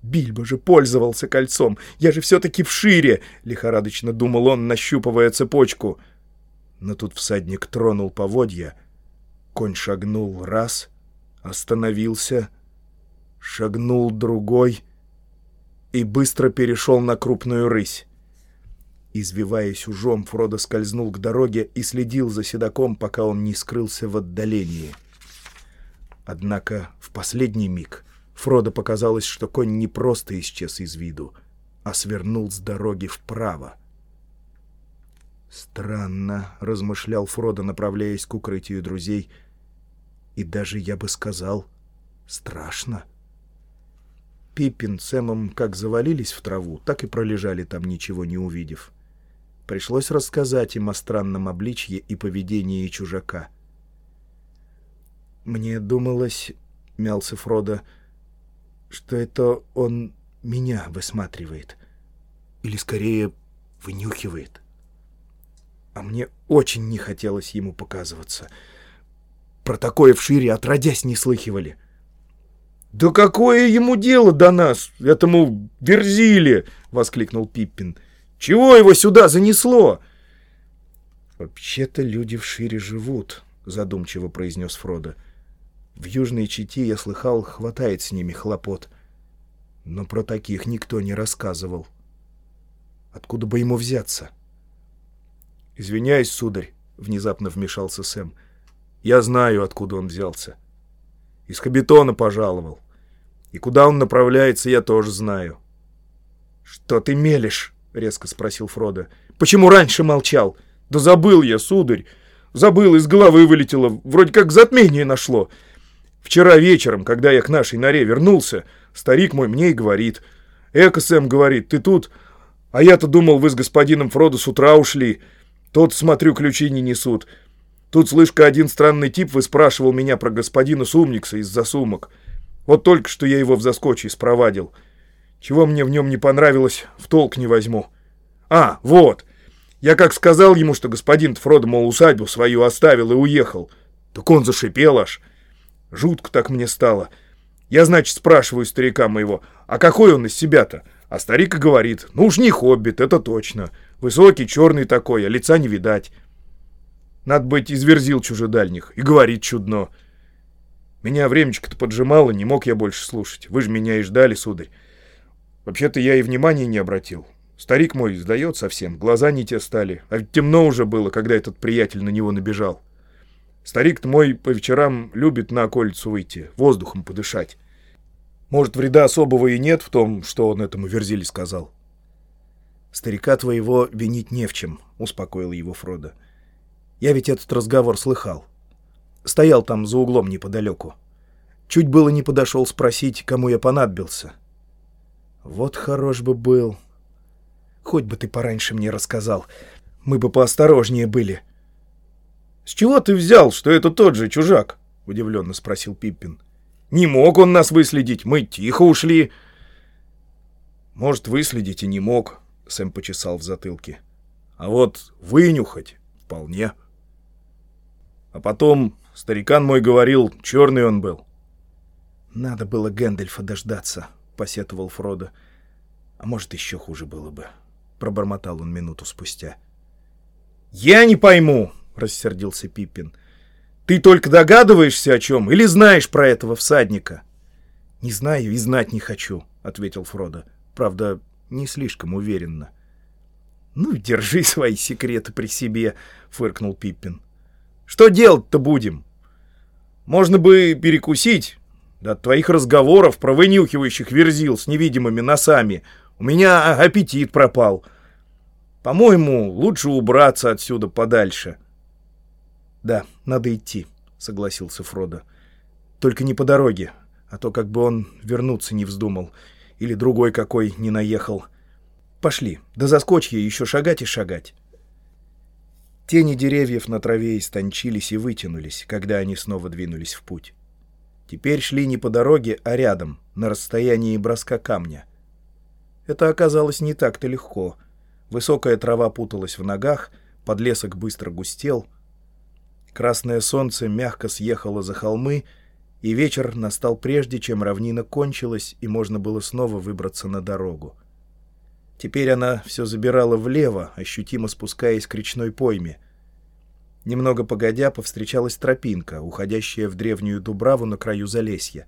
Бильбо же пользовался кольцом. Я же все-таки в шире, — лихорадочно думал он, нащупывая цепочку. Но тут всадник тронул поводья. Конь шагнул раз, остановился, шагнул другой и быстро перешел на крупную рысь. Извиваясь ужом, Фродо скользнул к дороге и следил за седаком, пока он не скрылся в отдалении. Однако в последний миг Фродо показалось, что конь не просто исчез из виду, а свернул с дороги вправо. «Странно», — размышлял Фродо, направляясь к укрытию друзей, «и даже, я бы сказал, страшно». Пиппин с Эмом как завалились в траву, так и пролежали там, ничего не увидев. Пришлось рассказать им о странном обличье и поведении чужака. «Мне думалось», — мялся Фродо, — что это он меня высматривает. Или, скорее, вынюхивает. А мне очень не хотелось ему показываться. Про такое в шире отродясь не слыхивали. «Да какое ему дело до нас, этому Верзиле!» — воскликнул Пиппин. «Чего его сюда занесло?» «Вообще-то люди в шире живут», — задумчиво произнес Фродо. В Южной Чите, я слыхал, хватает с ними хлопот. Но про таких никто не рассказывал. Откуда бы ему взяться? «Извиняюсь, сударь», — внезапно вмешался Сэм. «Я знаю, откуда он взялся. Из Хабитона пожаловал. И куда он направляется, я тоже знаю». «Что ты мелешь?» — резко спросил Фродо. «Почему раньше молчал?» «Да забыл я, сударь. Забыл, из головы вылетело. Вроде как затмение нашло. Вчера вечером, когда я к нашей норе вернулся, старик мой мне и говорит. «Эко, Сэм, — говорит, — ты тут? А я-то думал, вы с господином Фродо с утра ушли. Тот, смотрю, ключи не несут. Тут, слышка, один странный тип выспрашивал меня про господина Сумникса из-за сумок. Вот только что я его в заскоче спровадил. Чего мне в нем не понравилось, в толк не возьму. А, вот. Я как сказал ему, что господин Фродо, мол, усадьбу свою оставил и уехал. Так он зашипел аж. Жутко так мне стало. Я, значит, спрашиваю старика моего, а какой он из себя-то? А старик и говорит, ну уж не хоббит, это точно. Высокий, черный такой, а лица не видать. Надо быть, изверзил чужедальних. И говорит чудно. Меня времечко-то поджимало, не мог я больше слушать. Вы же меня и ждали, сударь. Вообще-то я и внимания не обратил. Старик мой сдает совсем, глаза не те стали. А ведь темно уже было, когда этот приятель на него набежал. Старик-то мой по вечерам любит на околицу выйти, воздухом подышать. Может, вреда особого и нет в том, что он этому Верзиле сказал. «Старика твоего винить не в чем», — успокоил его Фродо. «Я ведь этот разговор слыхал. Стоял там за углом неподалеку. Чуть было не подошел спросить, кому я понадобился. Вот хорош бы был. Хоть бы ты пораньше мне рассказал. Мы бы поосторожнее были». «С чего ты взял, что это тот же чужак?» — удивленно спросил Пиппин. «Не мог он нас выследить, мы тихо ушли». «Может, выследить и не мог», Сэм почесал в затылке. А вот вынюхать вполне. А потом старикан мой говорил, черный он был. Надо было Гэндальфа дождаться, посетовал Фродо. А может, еще хуже было бы. Пробормотал он минуту спустя. «Я не пойму!» — рассердился Пиппин. «Ты только догадываешься о чем или знаешь про этого всадника?» «Не знаю и знать не хочу», — ответил Фродо. «Правда, не слишком уверенно. «Ну, держи свои секреты при себе», — фыркнул Пиппин. «Что делать-то будем? Можно бы перекусить. Да от твоих разговоров про вынюхивающих верзил с невидимыми носами у меня аппетит пропал. По-моему, лучше убраться отсюда подальше». «Да, надо идти», — согласился Фродо. «Только не по дороге, а то как бы он вернуться не вздумал» или другой какой не наехал. Пошли, до заскочья еще шагать и шагать. Тени деревьев на траве истончились и вытянулись, когда они снова двинулись в путь. Теперь шли не по дороге, а рядом, на расстоянии броска камня. Это оказалось не так-то легко. Высокая трава путалась в ногах, подлесок быстро густел. Красное солнце мягко съехало за холмы, и вечер настал прежде, чем равнина кончилась, и можно было снова выбраться на дорогу. Теперь она все забирала влево, ощутимо спускаясь к речной пойме. Немного погодя, повстречалась тропинка, уходящая в древнюю дубраву на краю Залесья.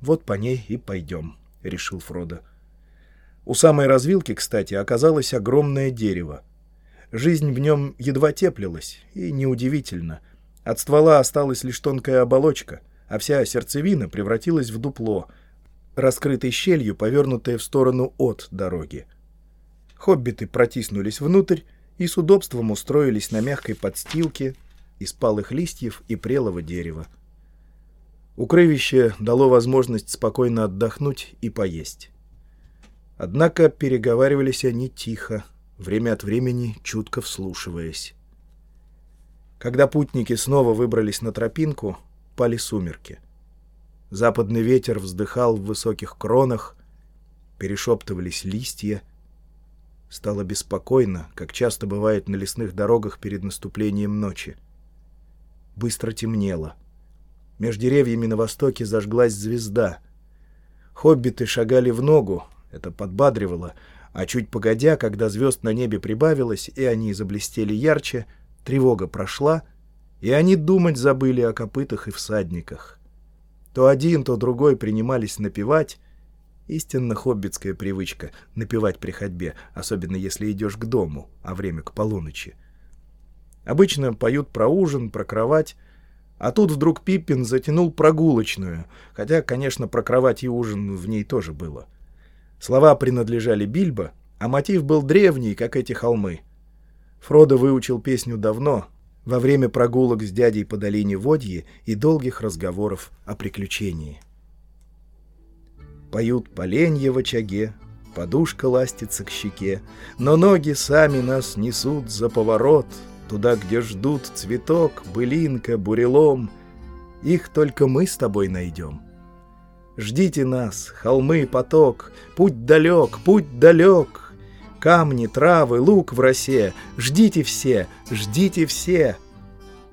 «Вот по ней и пойдем», — решил Фродо. У самой развилки, кстати, оказалось огромное дерево. Жизнь в нем едва теплилась, и неудивительно. От ствола осталась лишь тонкая оболочка — а вся сердцевина превратилась в дупло, раскрытой щелью, повернутое в сторону от дороги. Хоббиты протиснулись внутрь и с удобством устроились на мягкой подстилке из палых листьев и прелого дерева. Укрывище дало возможность спокойно отдохнуть и поесть. Однако переговаривались они тихо, время от времени чутко вслушиваясь. Когда путники снова выбрались на тропинку, пали сумерки. Западный ветер вздыхал в высоких кронах, перешептывались листья. Стало беспокойно, как часто бывает на лесных дорогах перед наступлением ночи. Быстро темнело. Меж деревьями на востоке зажглась звезда. Хоббиты шагали в ногу, это подбадривало, а чуть погодя, когда звезд на небе прибавилось, и они заблестели ярче, тревога прошла — и они думать забыли о копытах и всадниках. То один, то другой принимались напевать. Истинно хоббитская привычка — напевать при ходьбе, особенно если идешь к дому, а время к полуночи. Обычно поют про ужин, про кровать, а тут вдруг Пиппин затянул прогулочную, хотя, конечно, про кровать и ужин в ней тоже было. Слова принадлежали Бильбо, а мотив был древний, как эти холмы. Фродо выучил песню давно, во время прогулок с дядей по долине Водьи и долгих разговоров о приключении. Поют поленья в очаге, подушка ластится к щеке, но ноги сами нас несут за поворот, туда, где ждут цветок, былинка, бурелом. Их только мы с тобой найдем. Ждите нас, холмы, поток, путь далек, путь далек, камни, травы, лук в росе. Ждите все, ждите все.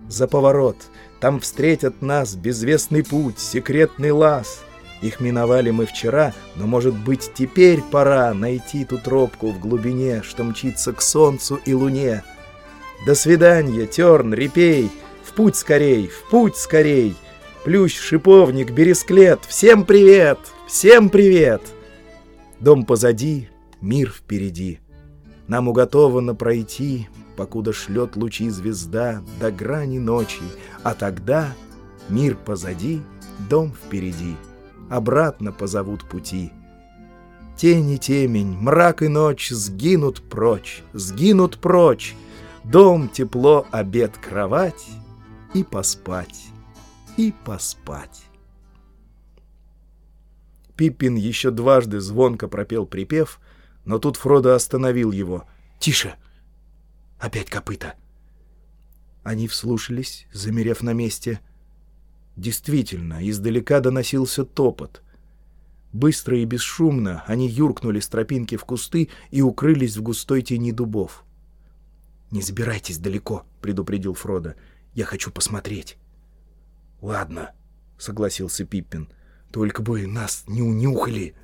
За поворот, там встретят нас безвестный путь, секретный лаз. Их миновали мы вчера, но, может быть, теперь пора найти ту тропку в глубине, что мчится к солнцу и луне. До свидания, терн, репей, в путь скорей, в путь скорей. Плющ, шиповник, бересклет, всем привет, всем привет. Дом позади, мир впереди. Нам уготовано пройти, покуда шлет лучи звезда до грани ночи, а тогда мир позади, дом впереди обратно позовут пути. Тень и темень, мрак и ночь сгинут прочь, сгинут прочь, Дом, тепло, обед, кровать и поспать, и поспать. Пиппин еще дважды звонко пропел припев, но тут Фродо остановил его. «Тише! Опять копыта!» Они вслушались, замерев на месте — Действительно, издалека доносился топот. Быстро и бесшумно они юркнули с тропинки в кусты и укрылись в густой тени дубов. «Не забирайтесь далеко», — предупредил Фродо. «Я хочу посмотреть». «Ладно», — согласился Пиппин. «Только бы нас не унюхали».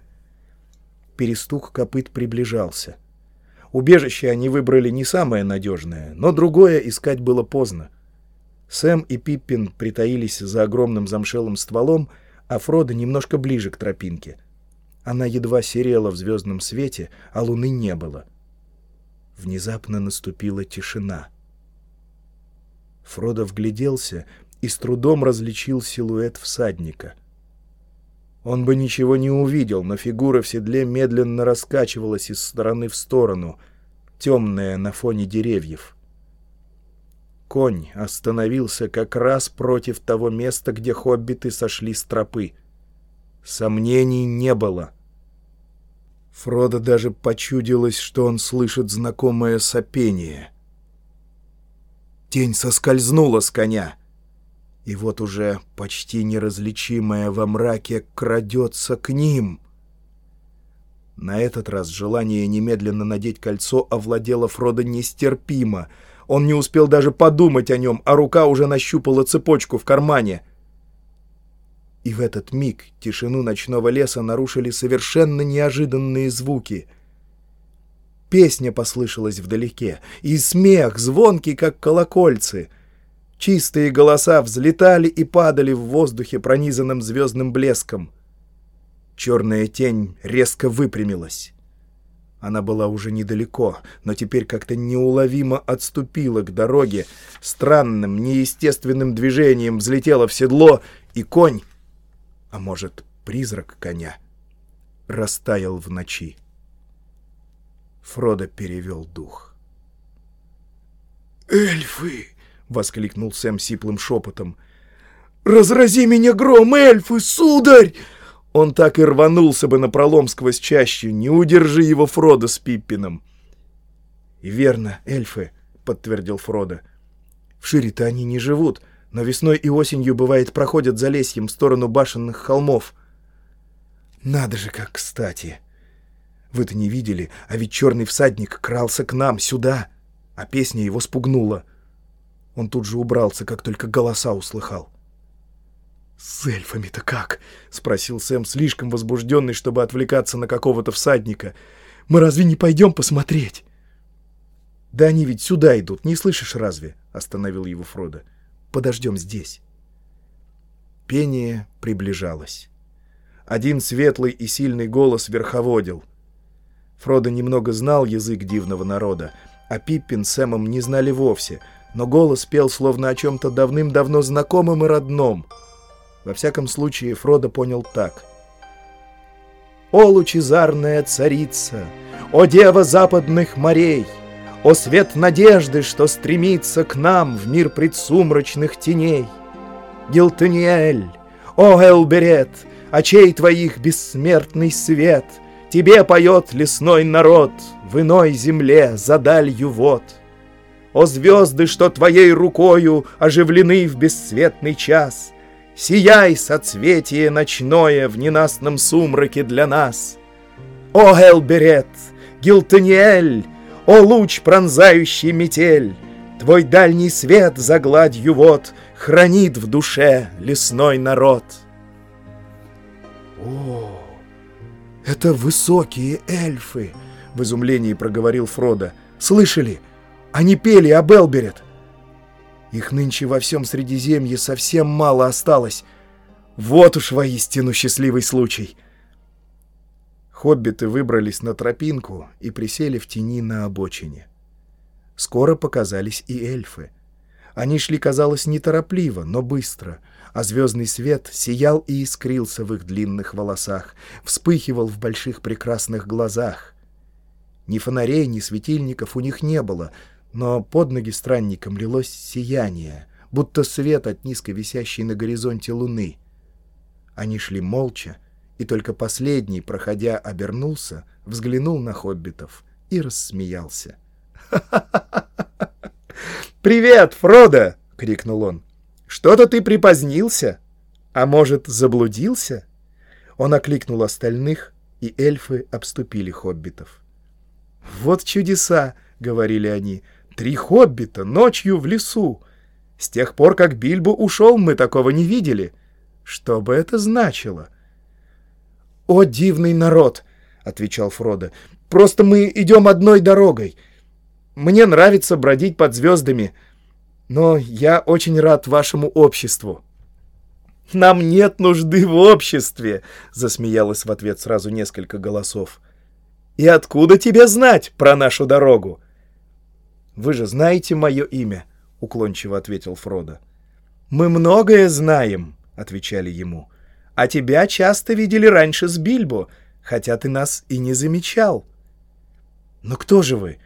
Перестук копыт приближался. Убежище они выбрали не самое надежное, но другое искать было поздно. Сэм и Пиппин притаились за огромным замшелым стволом, а Фродо немножко ближе к тропинке. Она едва серела в звездном свете, а луны не было. Внезапно наступила тишина. Фродо вгляделся и с трудом различил силуэт всадника. Он бы ничего не увидел, но фигура в седле медленно раскачивалась из стороны в сторону, темная на фоне деревьев. Конь остановился как раз против того места, где хоббиты сошли с тропы. Сомнений не было. Фродо даже почудилось, что он слышит знакомое сопение. Тень соскользнула с коня, и вот уже почти неразличимая во мраке крадется к ним. На этот раз желание немедленно надеть кольцо овладело Фродо нестерпимо — он не успел даже подумать о нем, а рука уже нащупала цепочку в кармане. И в этот миг тишину ночного леса нарушили совершенно неожиданные звуки. Песня послышалась вдалеке, и смех, звонкий, как колокольцы. Чистые голоса взлетали и падали в воздухе, пронизанном звездным блеском. Черная тень резко выпрямилась. Она была уже недалеко, но теперь как-то неуловимо отступила к дороге, странным, неестественным движением взлетела в седло, и конь, а может, призрак коня, растаял в ночи. Фродо перевел дух. «Эльфы!» — воскликнул Сэм сиплым шепотом. «Разрази меня гром, эльфы, сударь!» Он так и рванулся бы на пролом сквозь чащу, не удержи его Фродо с Пиппином. «И верно, эльфы», — подтвердил Фродо. «В Шире-то они не живут, но весной и осенью, бывает, проходят за лесьем в сторону башенных холмов. Надо же, как кстати! Вы-то не видели, а ведь черный всадник крался к нам, сюда, а песня его спугнула. Он тут же убрался, как только голоса услыхал. «С эльфами-то как?» — спросил Сэм, слишком возбужденный, чтобы отвлекаться на какого-то всадника. «Мы разве не пойдем посмотреть?» «Да они ведь сюда идут, не слышишь разве?» — остановил его Фродо. «Подождем здесь». Пение приближалось. Один светлый и сильный голос верховодил. Фродо немного знал язык дивного народа, а Пиппин с Сэмом не знали вовсе, но голос пел словно о чем-то давным-давно знакомом и родном — во всяком случае, Фродо понял так. «О, лучезарная царица! О, дева западных морей! О, свет надежды, что стремится к нам в мир предсумрачных теней! Гилтаниэль! О, Элберет! Очей твоих бессмертный свет! Тебе поет лесной народ в иной земле за далью вод!» О звезды, что твоей рукою оживлены в бесцветный час, Сияй, соцветие ночное в ненастном сумраке для нас. О, Элберет, Гилтаниэль, о, луч, пронзающий метель, Твой дальний свет за гладью вод Хранит в душе лесной народ. «О, это высокие эльфы!» — в изумлении проговорил Фродо. «Слышали? Они пели об Элберет!» Их нынче во всем Средиземье совсем мало осталось. Вот уж воистину счастливый случай. Хоббиты выбрались на тропинку и присели в тени на обочине. Скоро показались и эльфы. Они шли, казалось, неторопливо, но быстро, а звездный свет сиял и искрился в их длинных волосах, вспыхивал в больших прекрасных глазах. Ни фонарей, ни светильников у них не было, но под ноги странникам лилось сияние, будто свет от низко висящей на горизонте луны. Они шли молча, и только последний, проходя, обернулся, взглянул на хоббитов и рассмеялся. «Привет, Фродо!» — крикнул он. «Что-то ты припозднился? А может, заблудился?» Он окликнул остальных, и эльфы обступили хоббитов. «Вот чудеса!» — говорили они. «Три хоббита ночью в лесу! С тех пор, как Бильбо ушел, мы такого не видели. Что бы это значило?» «О, дивный народ!» — отвечал Фродо. «Просто мы идем одной дорогой. Мне нравится бродить под звездами, но я очень рад вашему обществу». «Нам нет нужды в обществе!» — засмеялось в ответ сразу несколько голосов. «И откуда тебе знать про нашу дорогу?» «Вы же знаете мое имя», — уклончиво ответил Фродо. «Мы многое знаем», — отвечали ему. «А тебя часто видели раньше с Бильбо, хотя ты нас и не замечал». «Но кто же вы?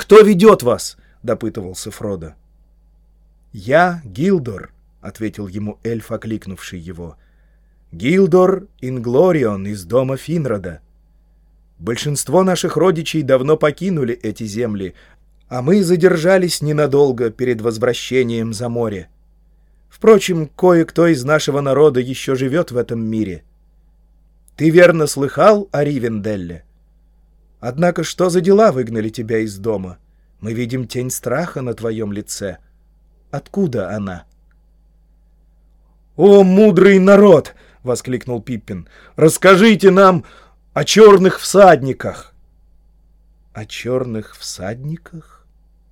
«Кто ведет вас?» — допытывался Фродо. «Я Гилдор», — ответил ему эльф, окликнувший его. «Гилдор Инглорион из дома Финрода. Большинство наших родичей давно покинули эти земли, а мы задержались ненадолго перед возвращением за море. Впрочем, кое-кто из нашего народа еще живет в этом мире. Ты верно слыхал о Ривенделле?» Однако что за дела выгнали тебя из дома? Мы видим тень страха на твоем лице. Откуда она?» «О, мудрый народ!» — воскликнул Пиппин. «Расскажите нам о черных всадниках!» «О черных всадниках?» —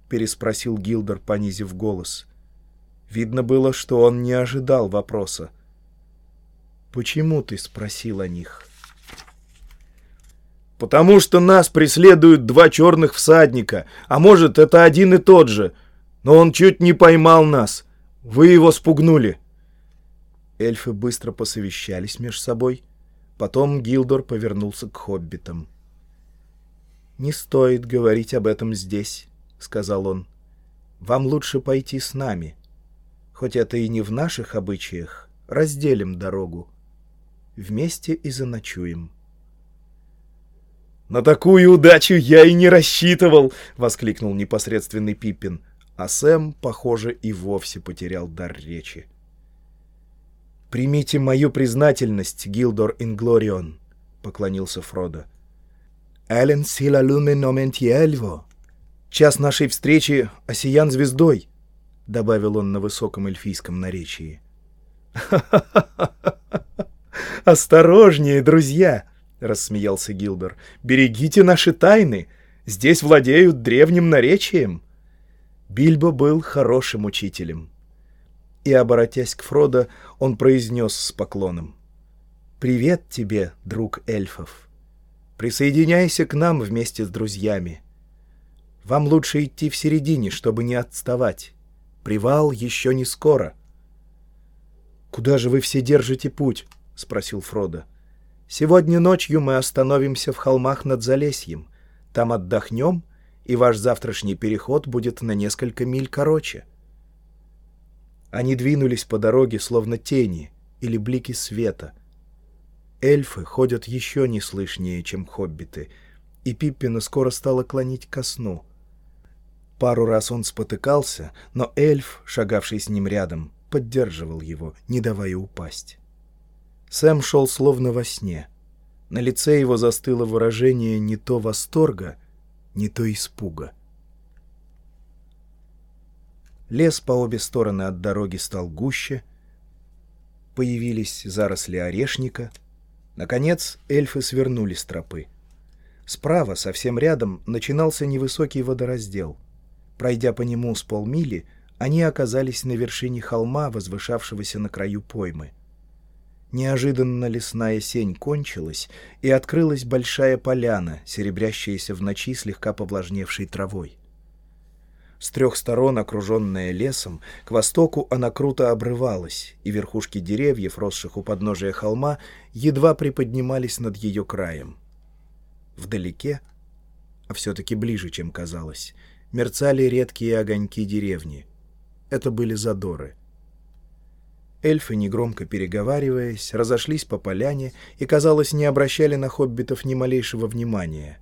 переспросил Гилдер, понизив голос. Видно было, что он не ожидал вопроса. «Почему ты спросил о них?» «Потому что нас преследуют два черных всадника, а может, это один и тот же. Но он чуть не поймал нас. Вы его спугнули». Эльфы быстро посовещались между собой. Потом Гилдор повернулся к хоббитам. «Не стоит говорить об этом здесь», — сказал он. «Вам лучше пойти с нами. Хоть это и не в наших обычаях, разделим дорогу. Вместе и заночуем». «На такую удачу я и не рассчитывал!» — воскликнул непосредственный Пиппин. А Сэм, похоже, и вовсе потерял дар речи. «Примите мою признательность, Гилдор Инглорион», — поклонился Фродо. «Элен сила луме номентьельво». «Час нашей встречи осиян звездой», — добавил он на высоком эльфийском наречии. «Осторожнее, друзья!» — рассмеялся Гилдер. «Берегите наши тайны! Здесь владеют древним наречием!» Бильбо был хорошим учителем. И, оборотясь к Фродо, он произнес с поклоном. «Привет тебе, друг эльфов! Присоединяйся к нам вместе с друзьями. Вам лучше идти в середине, чтобы не отставать. Привал еще не скоро». «Куда же вы все держите путь?» — спросил Фродо. — Сегодня ночью мы остановимся в холмах над Залесьем. Там отдохнем, и ваш завтрашний переход будет на несколько миль короче. Они двинулись по дороге, словно тени или блики света. Эльфы ходят еще неслышнее, чем хоббиты, и Пиппина скоро стало клонить ко сну. Пару раз он спотыкался, но эльф, шагавший с ним рядом, поддерживал его, не давая упасть. Сэм шел словно во сне. На лице его застыло выражение не то восторга, не то испуга. Лес по обе стороны от дороги стал гуще, появились заросли орешника, Наконец эльфы свернули с тропы. Справа, совсем рядом, начинался невысокий водораздел. Пройдя по нему с полмили, они оказались на вершине холма, возвышавшегося на краю поймы. Неожиданно лесная сень кончилась, и открылась большая поляна, серебрящаяся в ночи слегка повлажневшей травой. С трех сторон, окруженная лесом, к востоку она круто обрывалась, и верхушки деревьев, росших у подножия холма, едва приподнимались над ее краем. Вдалеке, а все-таки ближе, чем казалось, мерцали редкие огоньки деревни. Это были задоры. Эльфы, негромко переговариваясь, разошлись по поляне и, казалось, не обращали на хоббитов ни малейшего внимания.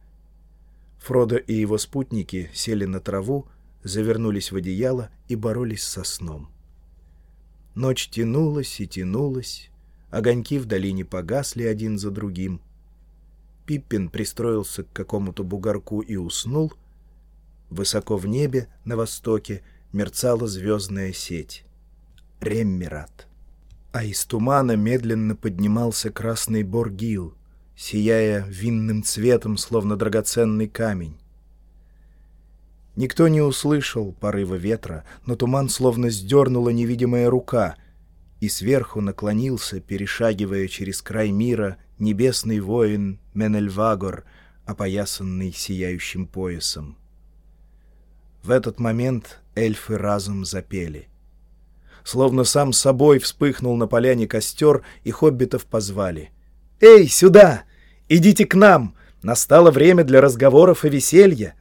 Фродо и его спутники сели на траву, завернулись в одеяло и боролись со сном. Ночь тянулась и тянулась, огоньки в долине погасли один за другим. Пиппин пристроился к какому-то бугорку и уснул. Высоко в небе, на востоке, мерцала звездная сеть. Реммерат. А из тумана медленно поднимался красный боргил, сияя винным цветом, словно драгоценный камень. Никто не услышал порыва ветра, но туман словно сдернула невидимая рука, и сверху наклонился, перешагивая через край мира, небесный воин Менельвагор, опоясанный сияющим поясом. В этот момент эльфы разом запели. Словно сам собой вспыхнул на поляне костер, и хоббитов позвали. «Эй, сюда! Идите к нам! Настало время для разговоров и веселья!»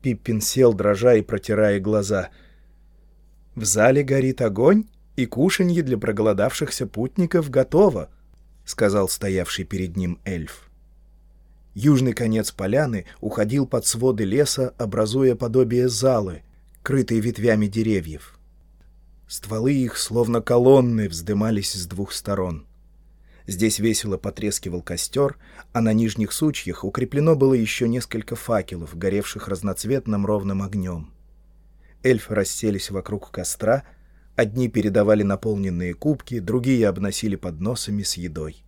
Пиппин сел, дрожа и протирая глаза. «В зале горит огонь, и кушанье для проголодавшихся путников готово», — сказал стоявший перед ним эльф. Южный конец поляны уходил под своды леса, образуя подобие залы, крытой ветвями деревьев. Стволы их, словно колонны, вздымались с двух сторон. Здесь весело потрескивал костер, а на нижних сучьях укреплено было еще несколько факелов, горевших разноцветным ровным огнем. Эльфы расселись вокруг костра, одни передавали наполненные кубки, другие обносили подносами с едой.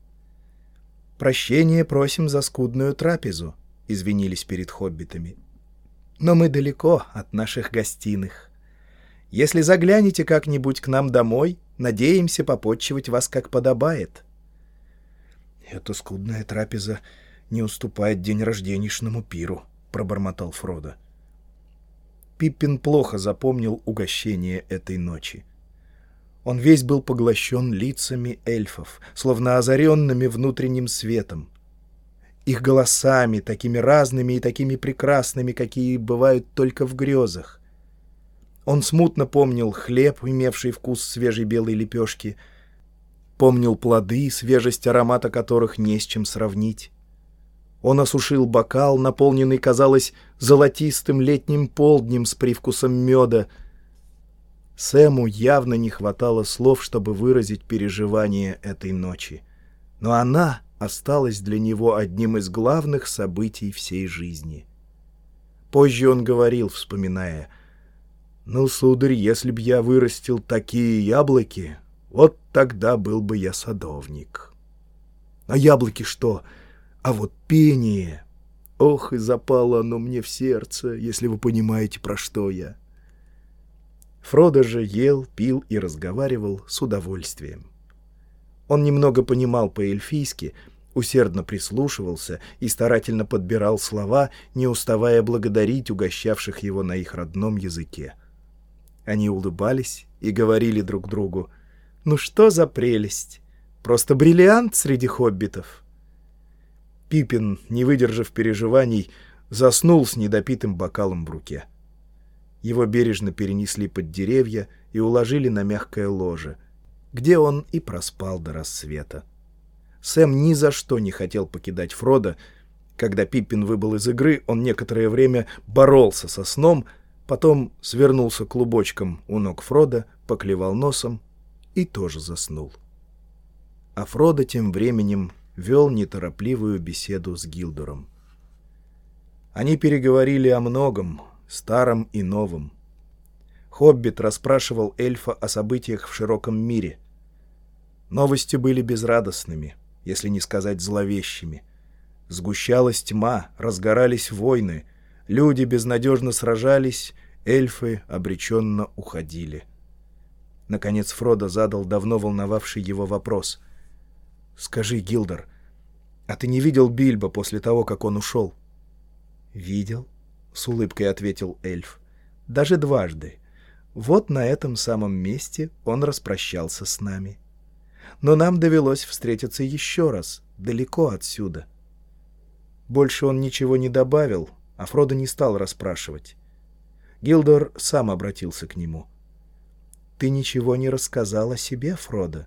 «Прощение просим за скудную трапезу», — извинились перед хоббитами. «Но мы далеко от наших гостиных. Если заглянете как-нибудь к нам домой, надеемся попотчевать вас как подобает». «Эта скудная трапеза не уступает день рожденишному пиру», — пробормотал Фродо. Пиппин плохо запомнил угощение этой ночи. Он весь был поглощен лицами эльфов, словно озаренными внутренним светом. Их голосами, такими разными и такими прекрасными, какие бывают только в грезах. Он смутно помнил хлеб, имевший вкус свежей белой лепешки — Помнил плоды, свежесть аромата которых не с чем сравнить. Он осушил бокал, наполненный, казалось, золотистым летним полднем с привкусом меда. Сэму явно не хватало слов, чтобы выразить переживание этой ночи. Но она осталась для него одним из главных событий всей жизни. Позже он говорил, вспоминая, «Ну, сударь, если б я вырастил такие яблоки, вот тогда был бы я садовник. А яблоки что? А вот пение. Ох, и запало оно мне в сердце, если вы понимаете, про что я. Фродо же ел, пил и разговаривал с удовольствием. Он немного понимал по-эльфийски, усердно прислушивался и старательно подбирал слова, не уставая благодарить угощавших его на их родном языке. Они улыбались и говорили друг другу — ну что за прелесть! Просто бриллиант среди хоббитов. Пипин, не выдержав переживаний, заснул с недопитым бокалом в руке. Его бережно перенесли под деревья и уложили на мягкое ложе, где он и проспал до рассвета. Сэм ни за что не хотел покидать Фрода. Когда Пиппин выбыл из игры, он некоторое время боролся со сном, потом свернулся клубочком у ног Фрода, поклевал носом и тоже заснул. А Фродо тем временем вел неторопливую беседу с Гилдуром. Они переговорили о многом, старом и новом. Хоббит расспрашивал эльфа о событиях в широком мире. Новости были безрадостными. если не сказать зловещими. Сгущалась тьма, разгорались войны, люди безнадежно сражались, эльфы обреченно уходили. Наконец Фродо задал давно волновавший его вопрос. «Скажи, Гилдер, а ты не видел Бильбо после того, как он ушел?» «Видел», — с улыбкой ответил эльф. «Даже дважды. Вот на этом самом месте он распрощался с нами. Но нам довелось встретиться еще раз, далеко отсюда». Больше он ничего не добавил, а Фродо не стал расспрашивать. Гилдор сам обратился к нему. «Ты ничего не рассказал о себе, Фродо.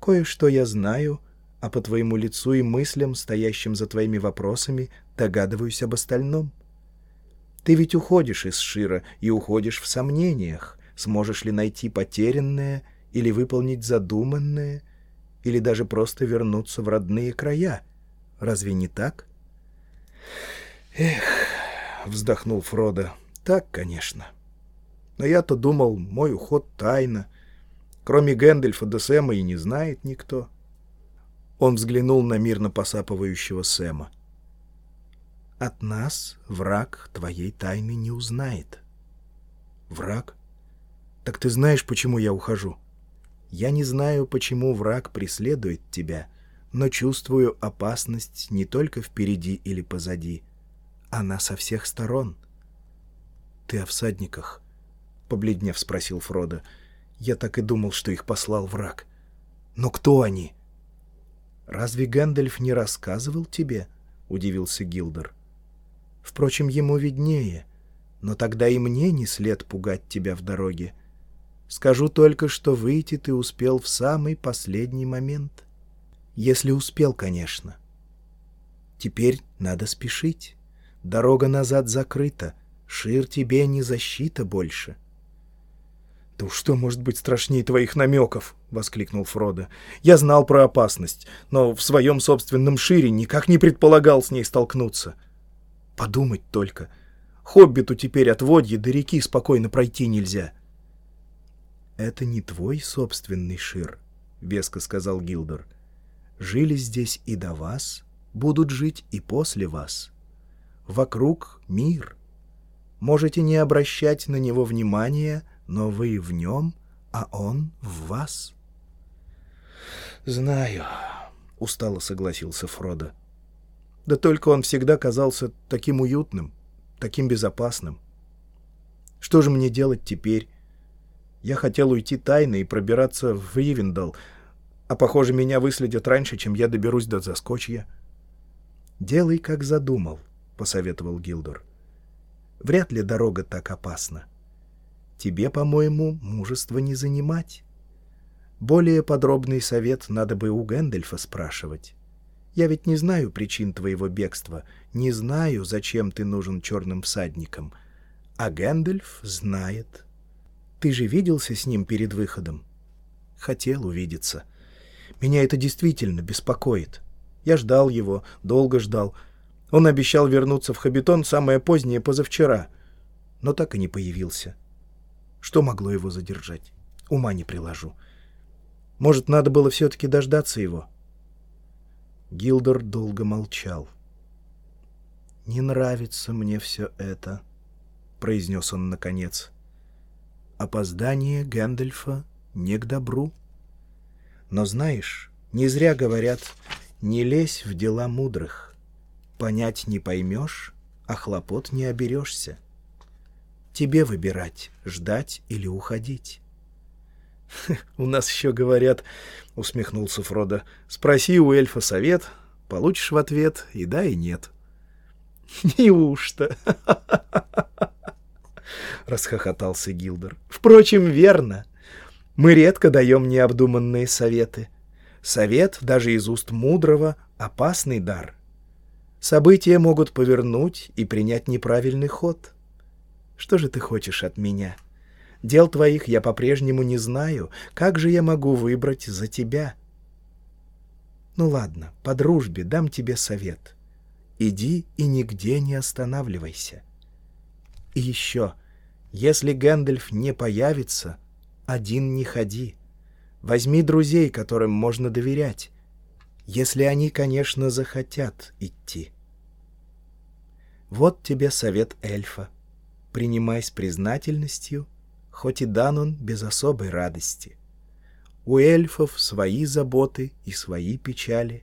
Кое-что я знаю, а по твоему лицу и мыслям, стоящим за твоими вопросами, догадываюсь об остальном. Ты ведь уходишь из Шира и уходишь в сомнениях, сможешь ли найти потерянное или выполнить задуманное, или даже просто вернуться в родные края. Разве не так?» «Эх», — вздохнул Фродо, — «так, конечно. Но я-то думал, мой уход — тайна. Кроме Гэндальфа да Сэма и не знает никто». Он взглянул на мирно посапывающего Сэма. «От нас враг твоей тайны не узнает». «Враг? Так ты знаешь, почему я ухожу?» «Я не знаю, почему враг преследует тебя, но чувствую опасность не только впереди или позади, она со всех сторон. Ты о всадниках? Побледнев спросил Фродо. Я так и думал, что их послал враг. Но кто они? Разве Гэндальф не рассказывал тебе? Удивился Гилдер. Впрочем, ему виднее. Но тогда и мне не след пугать тебя в дороге. Скажу только, что выйти ты успел в самый последний момент. Если успел, конечно. Теперь надо спешить. Дорога назад закрыта. Шир тебе не защита больше. — Да что может быть страшнее твоих намеков? — воскликнул Фродо. — Я знал про опасность, но в своем собственном Шире никак не предполагал с ней столкнуться. Подумать только. Хоббиту теперь от Водья до реки спокойно пройти нельзя. — Это не твой собственный Шир, — веско сказал Гилдер. — Жили здесь и до вас, будут жить и после вас. — Вокруг мир. Можете не обращать на него внимания, но вы в нем, а он в вас. «Знаю», — устало согласился Фродо. «Да только он всегда казался таким уютным, таким безопасным. Что же мне делать теперь? Я хотел уйти тайно и пробираться в Ривендал, а, похоже, меня выследят раньше, чем я доберусь до заскочья». «Делай, как задумал посоветовал Гилдор. Вряд ли дорога так опасна. Тебе, по-моему, мужество не занимать. Более подробный совет надо бы у Гэндальфа спрашивать. Я ведь не знаю причин твоего бегства, не знаю, зачем ты нужен черным всадникам. А Гэндальф знает. Ты же виделся с ним перед выходом? Хотел увидеться. Меня это действительно беспокоит. Я ждал его, долго ждал, он обещал вернуться в Хабитон самое позднее позавчера, но так и не появился. Что могло его задержать? Ума не приложу. Может, надо было все-таки дождаться его? Гилдер долго молчал. «Не нравится мне все это», — произнес он наконец. «Опоздание Гэндальфа не к добру. Но знаешь, не зря говорят, не лезь в дела мудрых. Понять не поймешь, а хлопот не оберешься. Тебе выбирать, ждать или уходить. — У нас еще говорят, — усмехнулся Фродо, — спроси у эльфа совет, получишь в ответ и да, и нет. — Неужто? — расхохотался Гилдер. — Впрочем, верно. Мы редко даем необдуманные советы. Совет, даже из уст мудрого, — опасный дар. События могут повернуть и принять неправильный ход. Что же ты хочешь от меня? Дел твоих я по-прежнему не знаю. Как же я могу выбрать за тебя? Ну ладно, по дружбе дам тебе совет. Иди и нигде не останавливайся. И еще, если Гэндальф не появится, один не ходи. Возьми друзей, которым можно доверять. Если они, конечно, захотят идти. Вот тебе совет эльфа. Принимай с признательностью, хоть и дан он без особой радости. У эльфов свои заботы и свои печали.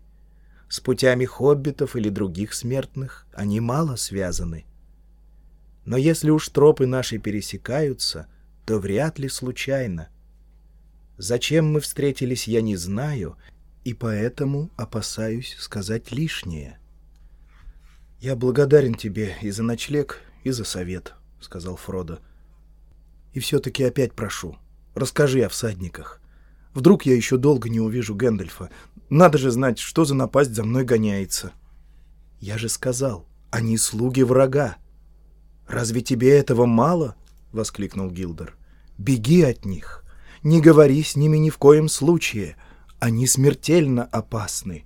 С путями хоббитов или других смертных они мало связаны. Но если уж тропы наши пересекаются, то вряд ли случайно. Зачем мы встретились, я не знаю, и поэтому опасаюсь сказать лишнее. «Я благодарен тебе и за ночлег, и за совет», — сказал Фродо. «И все-таки опять прошу, расскажи о всадниках. Вдруг я еще долго не увижу Гэндальфа. Надо же знать, что за напасть за мной гоняется». «Я же сказал, они слуги врага». «Разве тебе этого мало?» — воскликнул Гилдер. «Беги от них. Не говори с ними ни в коем случае. Они смертельно опасны.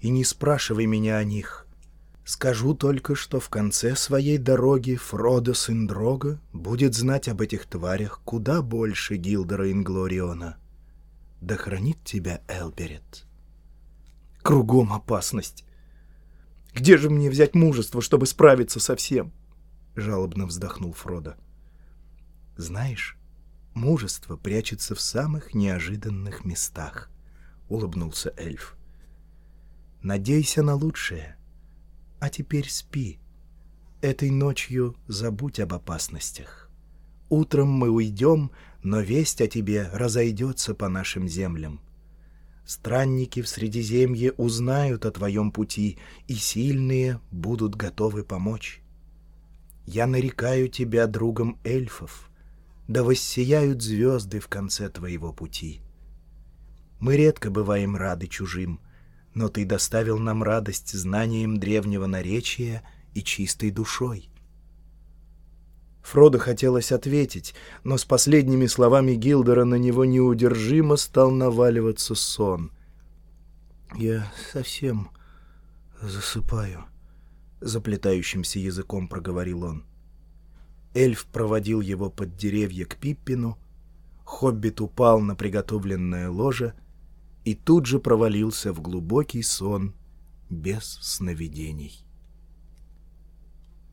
И не спрашивай меня о них. Скажу только, что в конце своей дороги Фродо сын будет знать об этих тварях куда больше Гилдера Инглориона. Да хранит тебя Элберет. Кругом опасность. Где же мне взять мужество, чтобы справиться со всем? Жалобно вздохнул Фродо. Знаешь, Мужество прячется в самых неожиданных местах, — улыбнулся эльф. Надейся на лучшее. А теперь спи. Этой ночью забудь об опасностях. Утром мы уйдем, но весть о тебе разойдется по нашим землям. Странники в Средиземье узнают о твоем пути, и сильные будут готовы помочь. Я нарекаю тебя другом эльфов — да воссияют звезды в конце твоего пути. Мы редко бываем рады чужим, но ты доставил нам радость знанием древнего наречия и чистой душой. Фродо хотелось ответить, но с последними словами Гилдера на него неудержимо стал наваливаться сон. «Я совсем засыпаю», — заплетающимся языком проговорил он. Эльф проводил его под деревья к Пиппину, хоббит упал на приготовленное ложе и тут же провалился в глубокий сон без сновидений.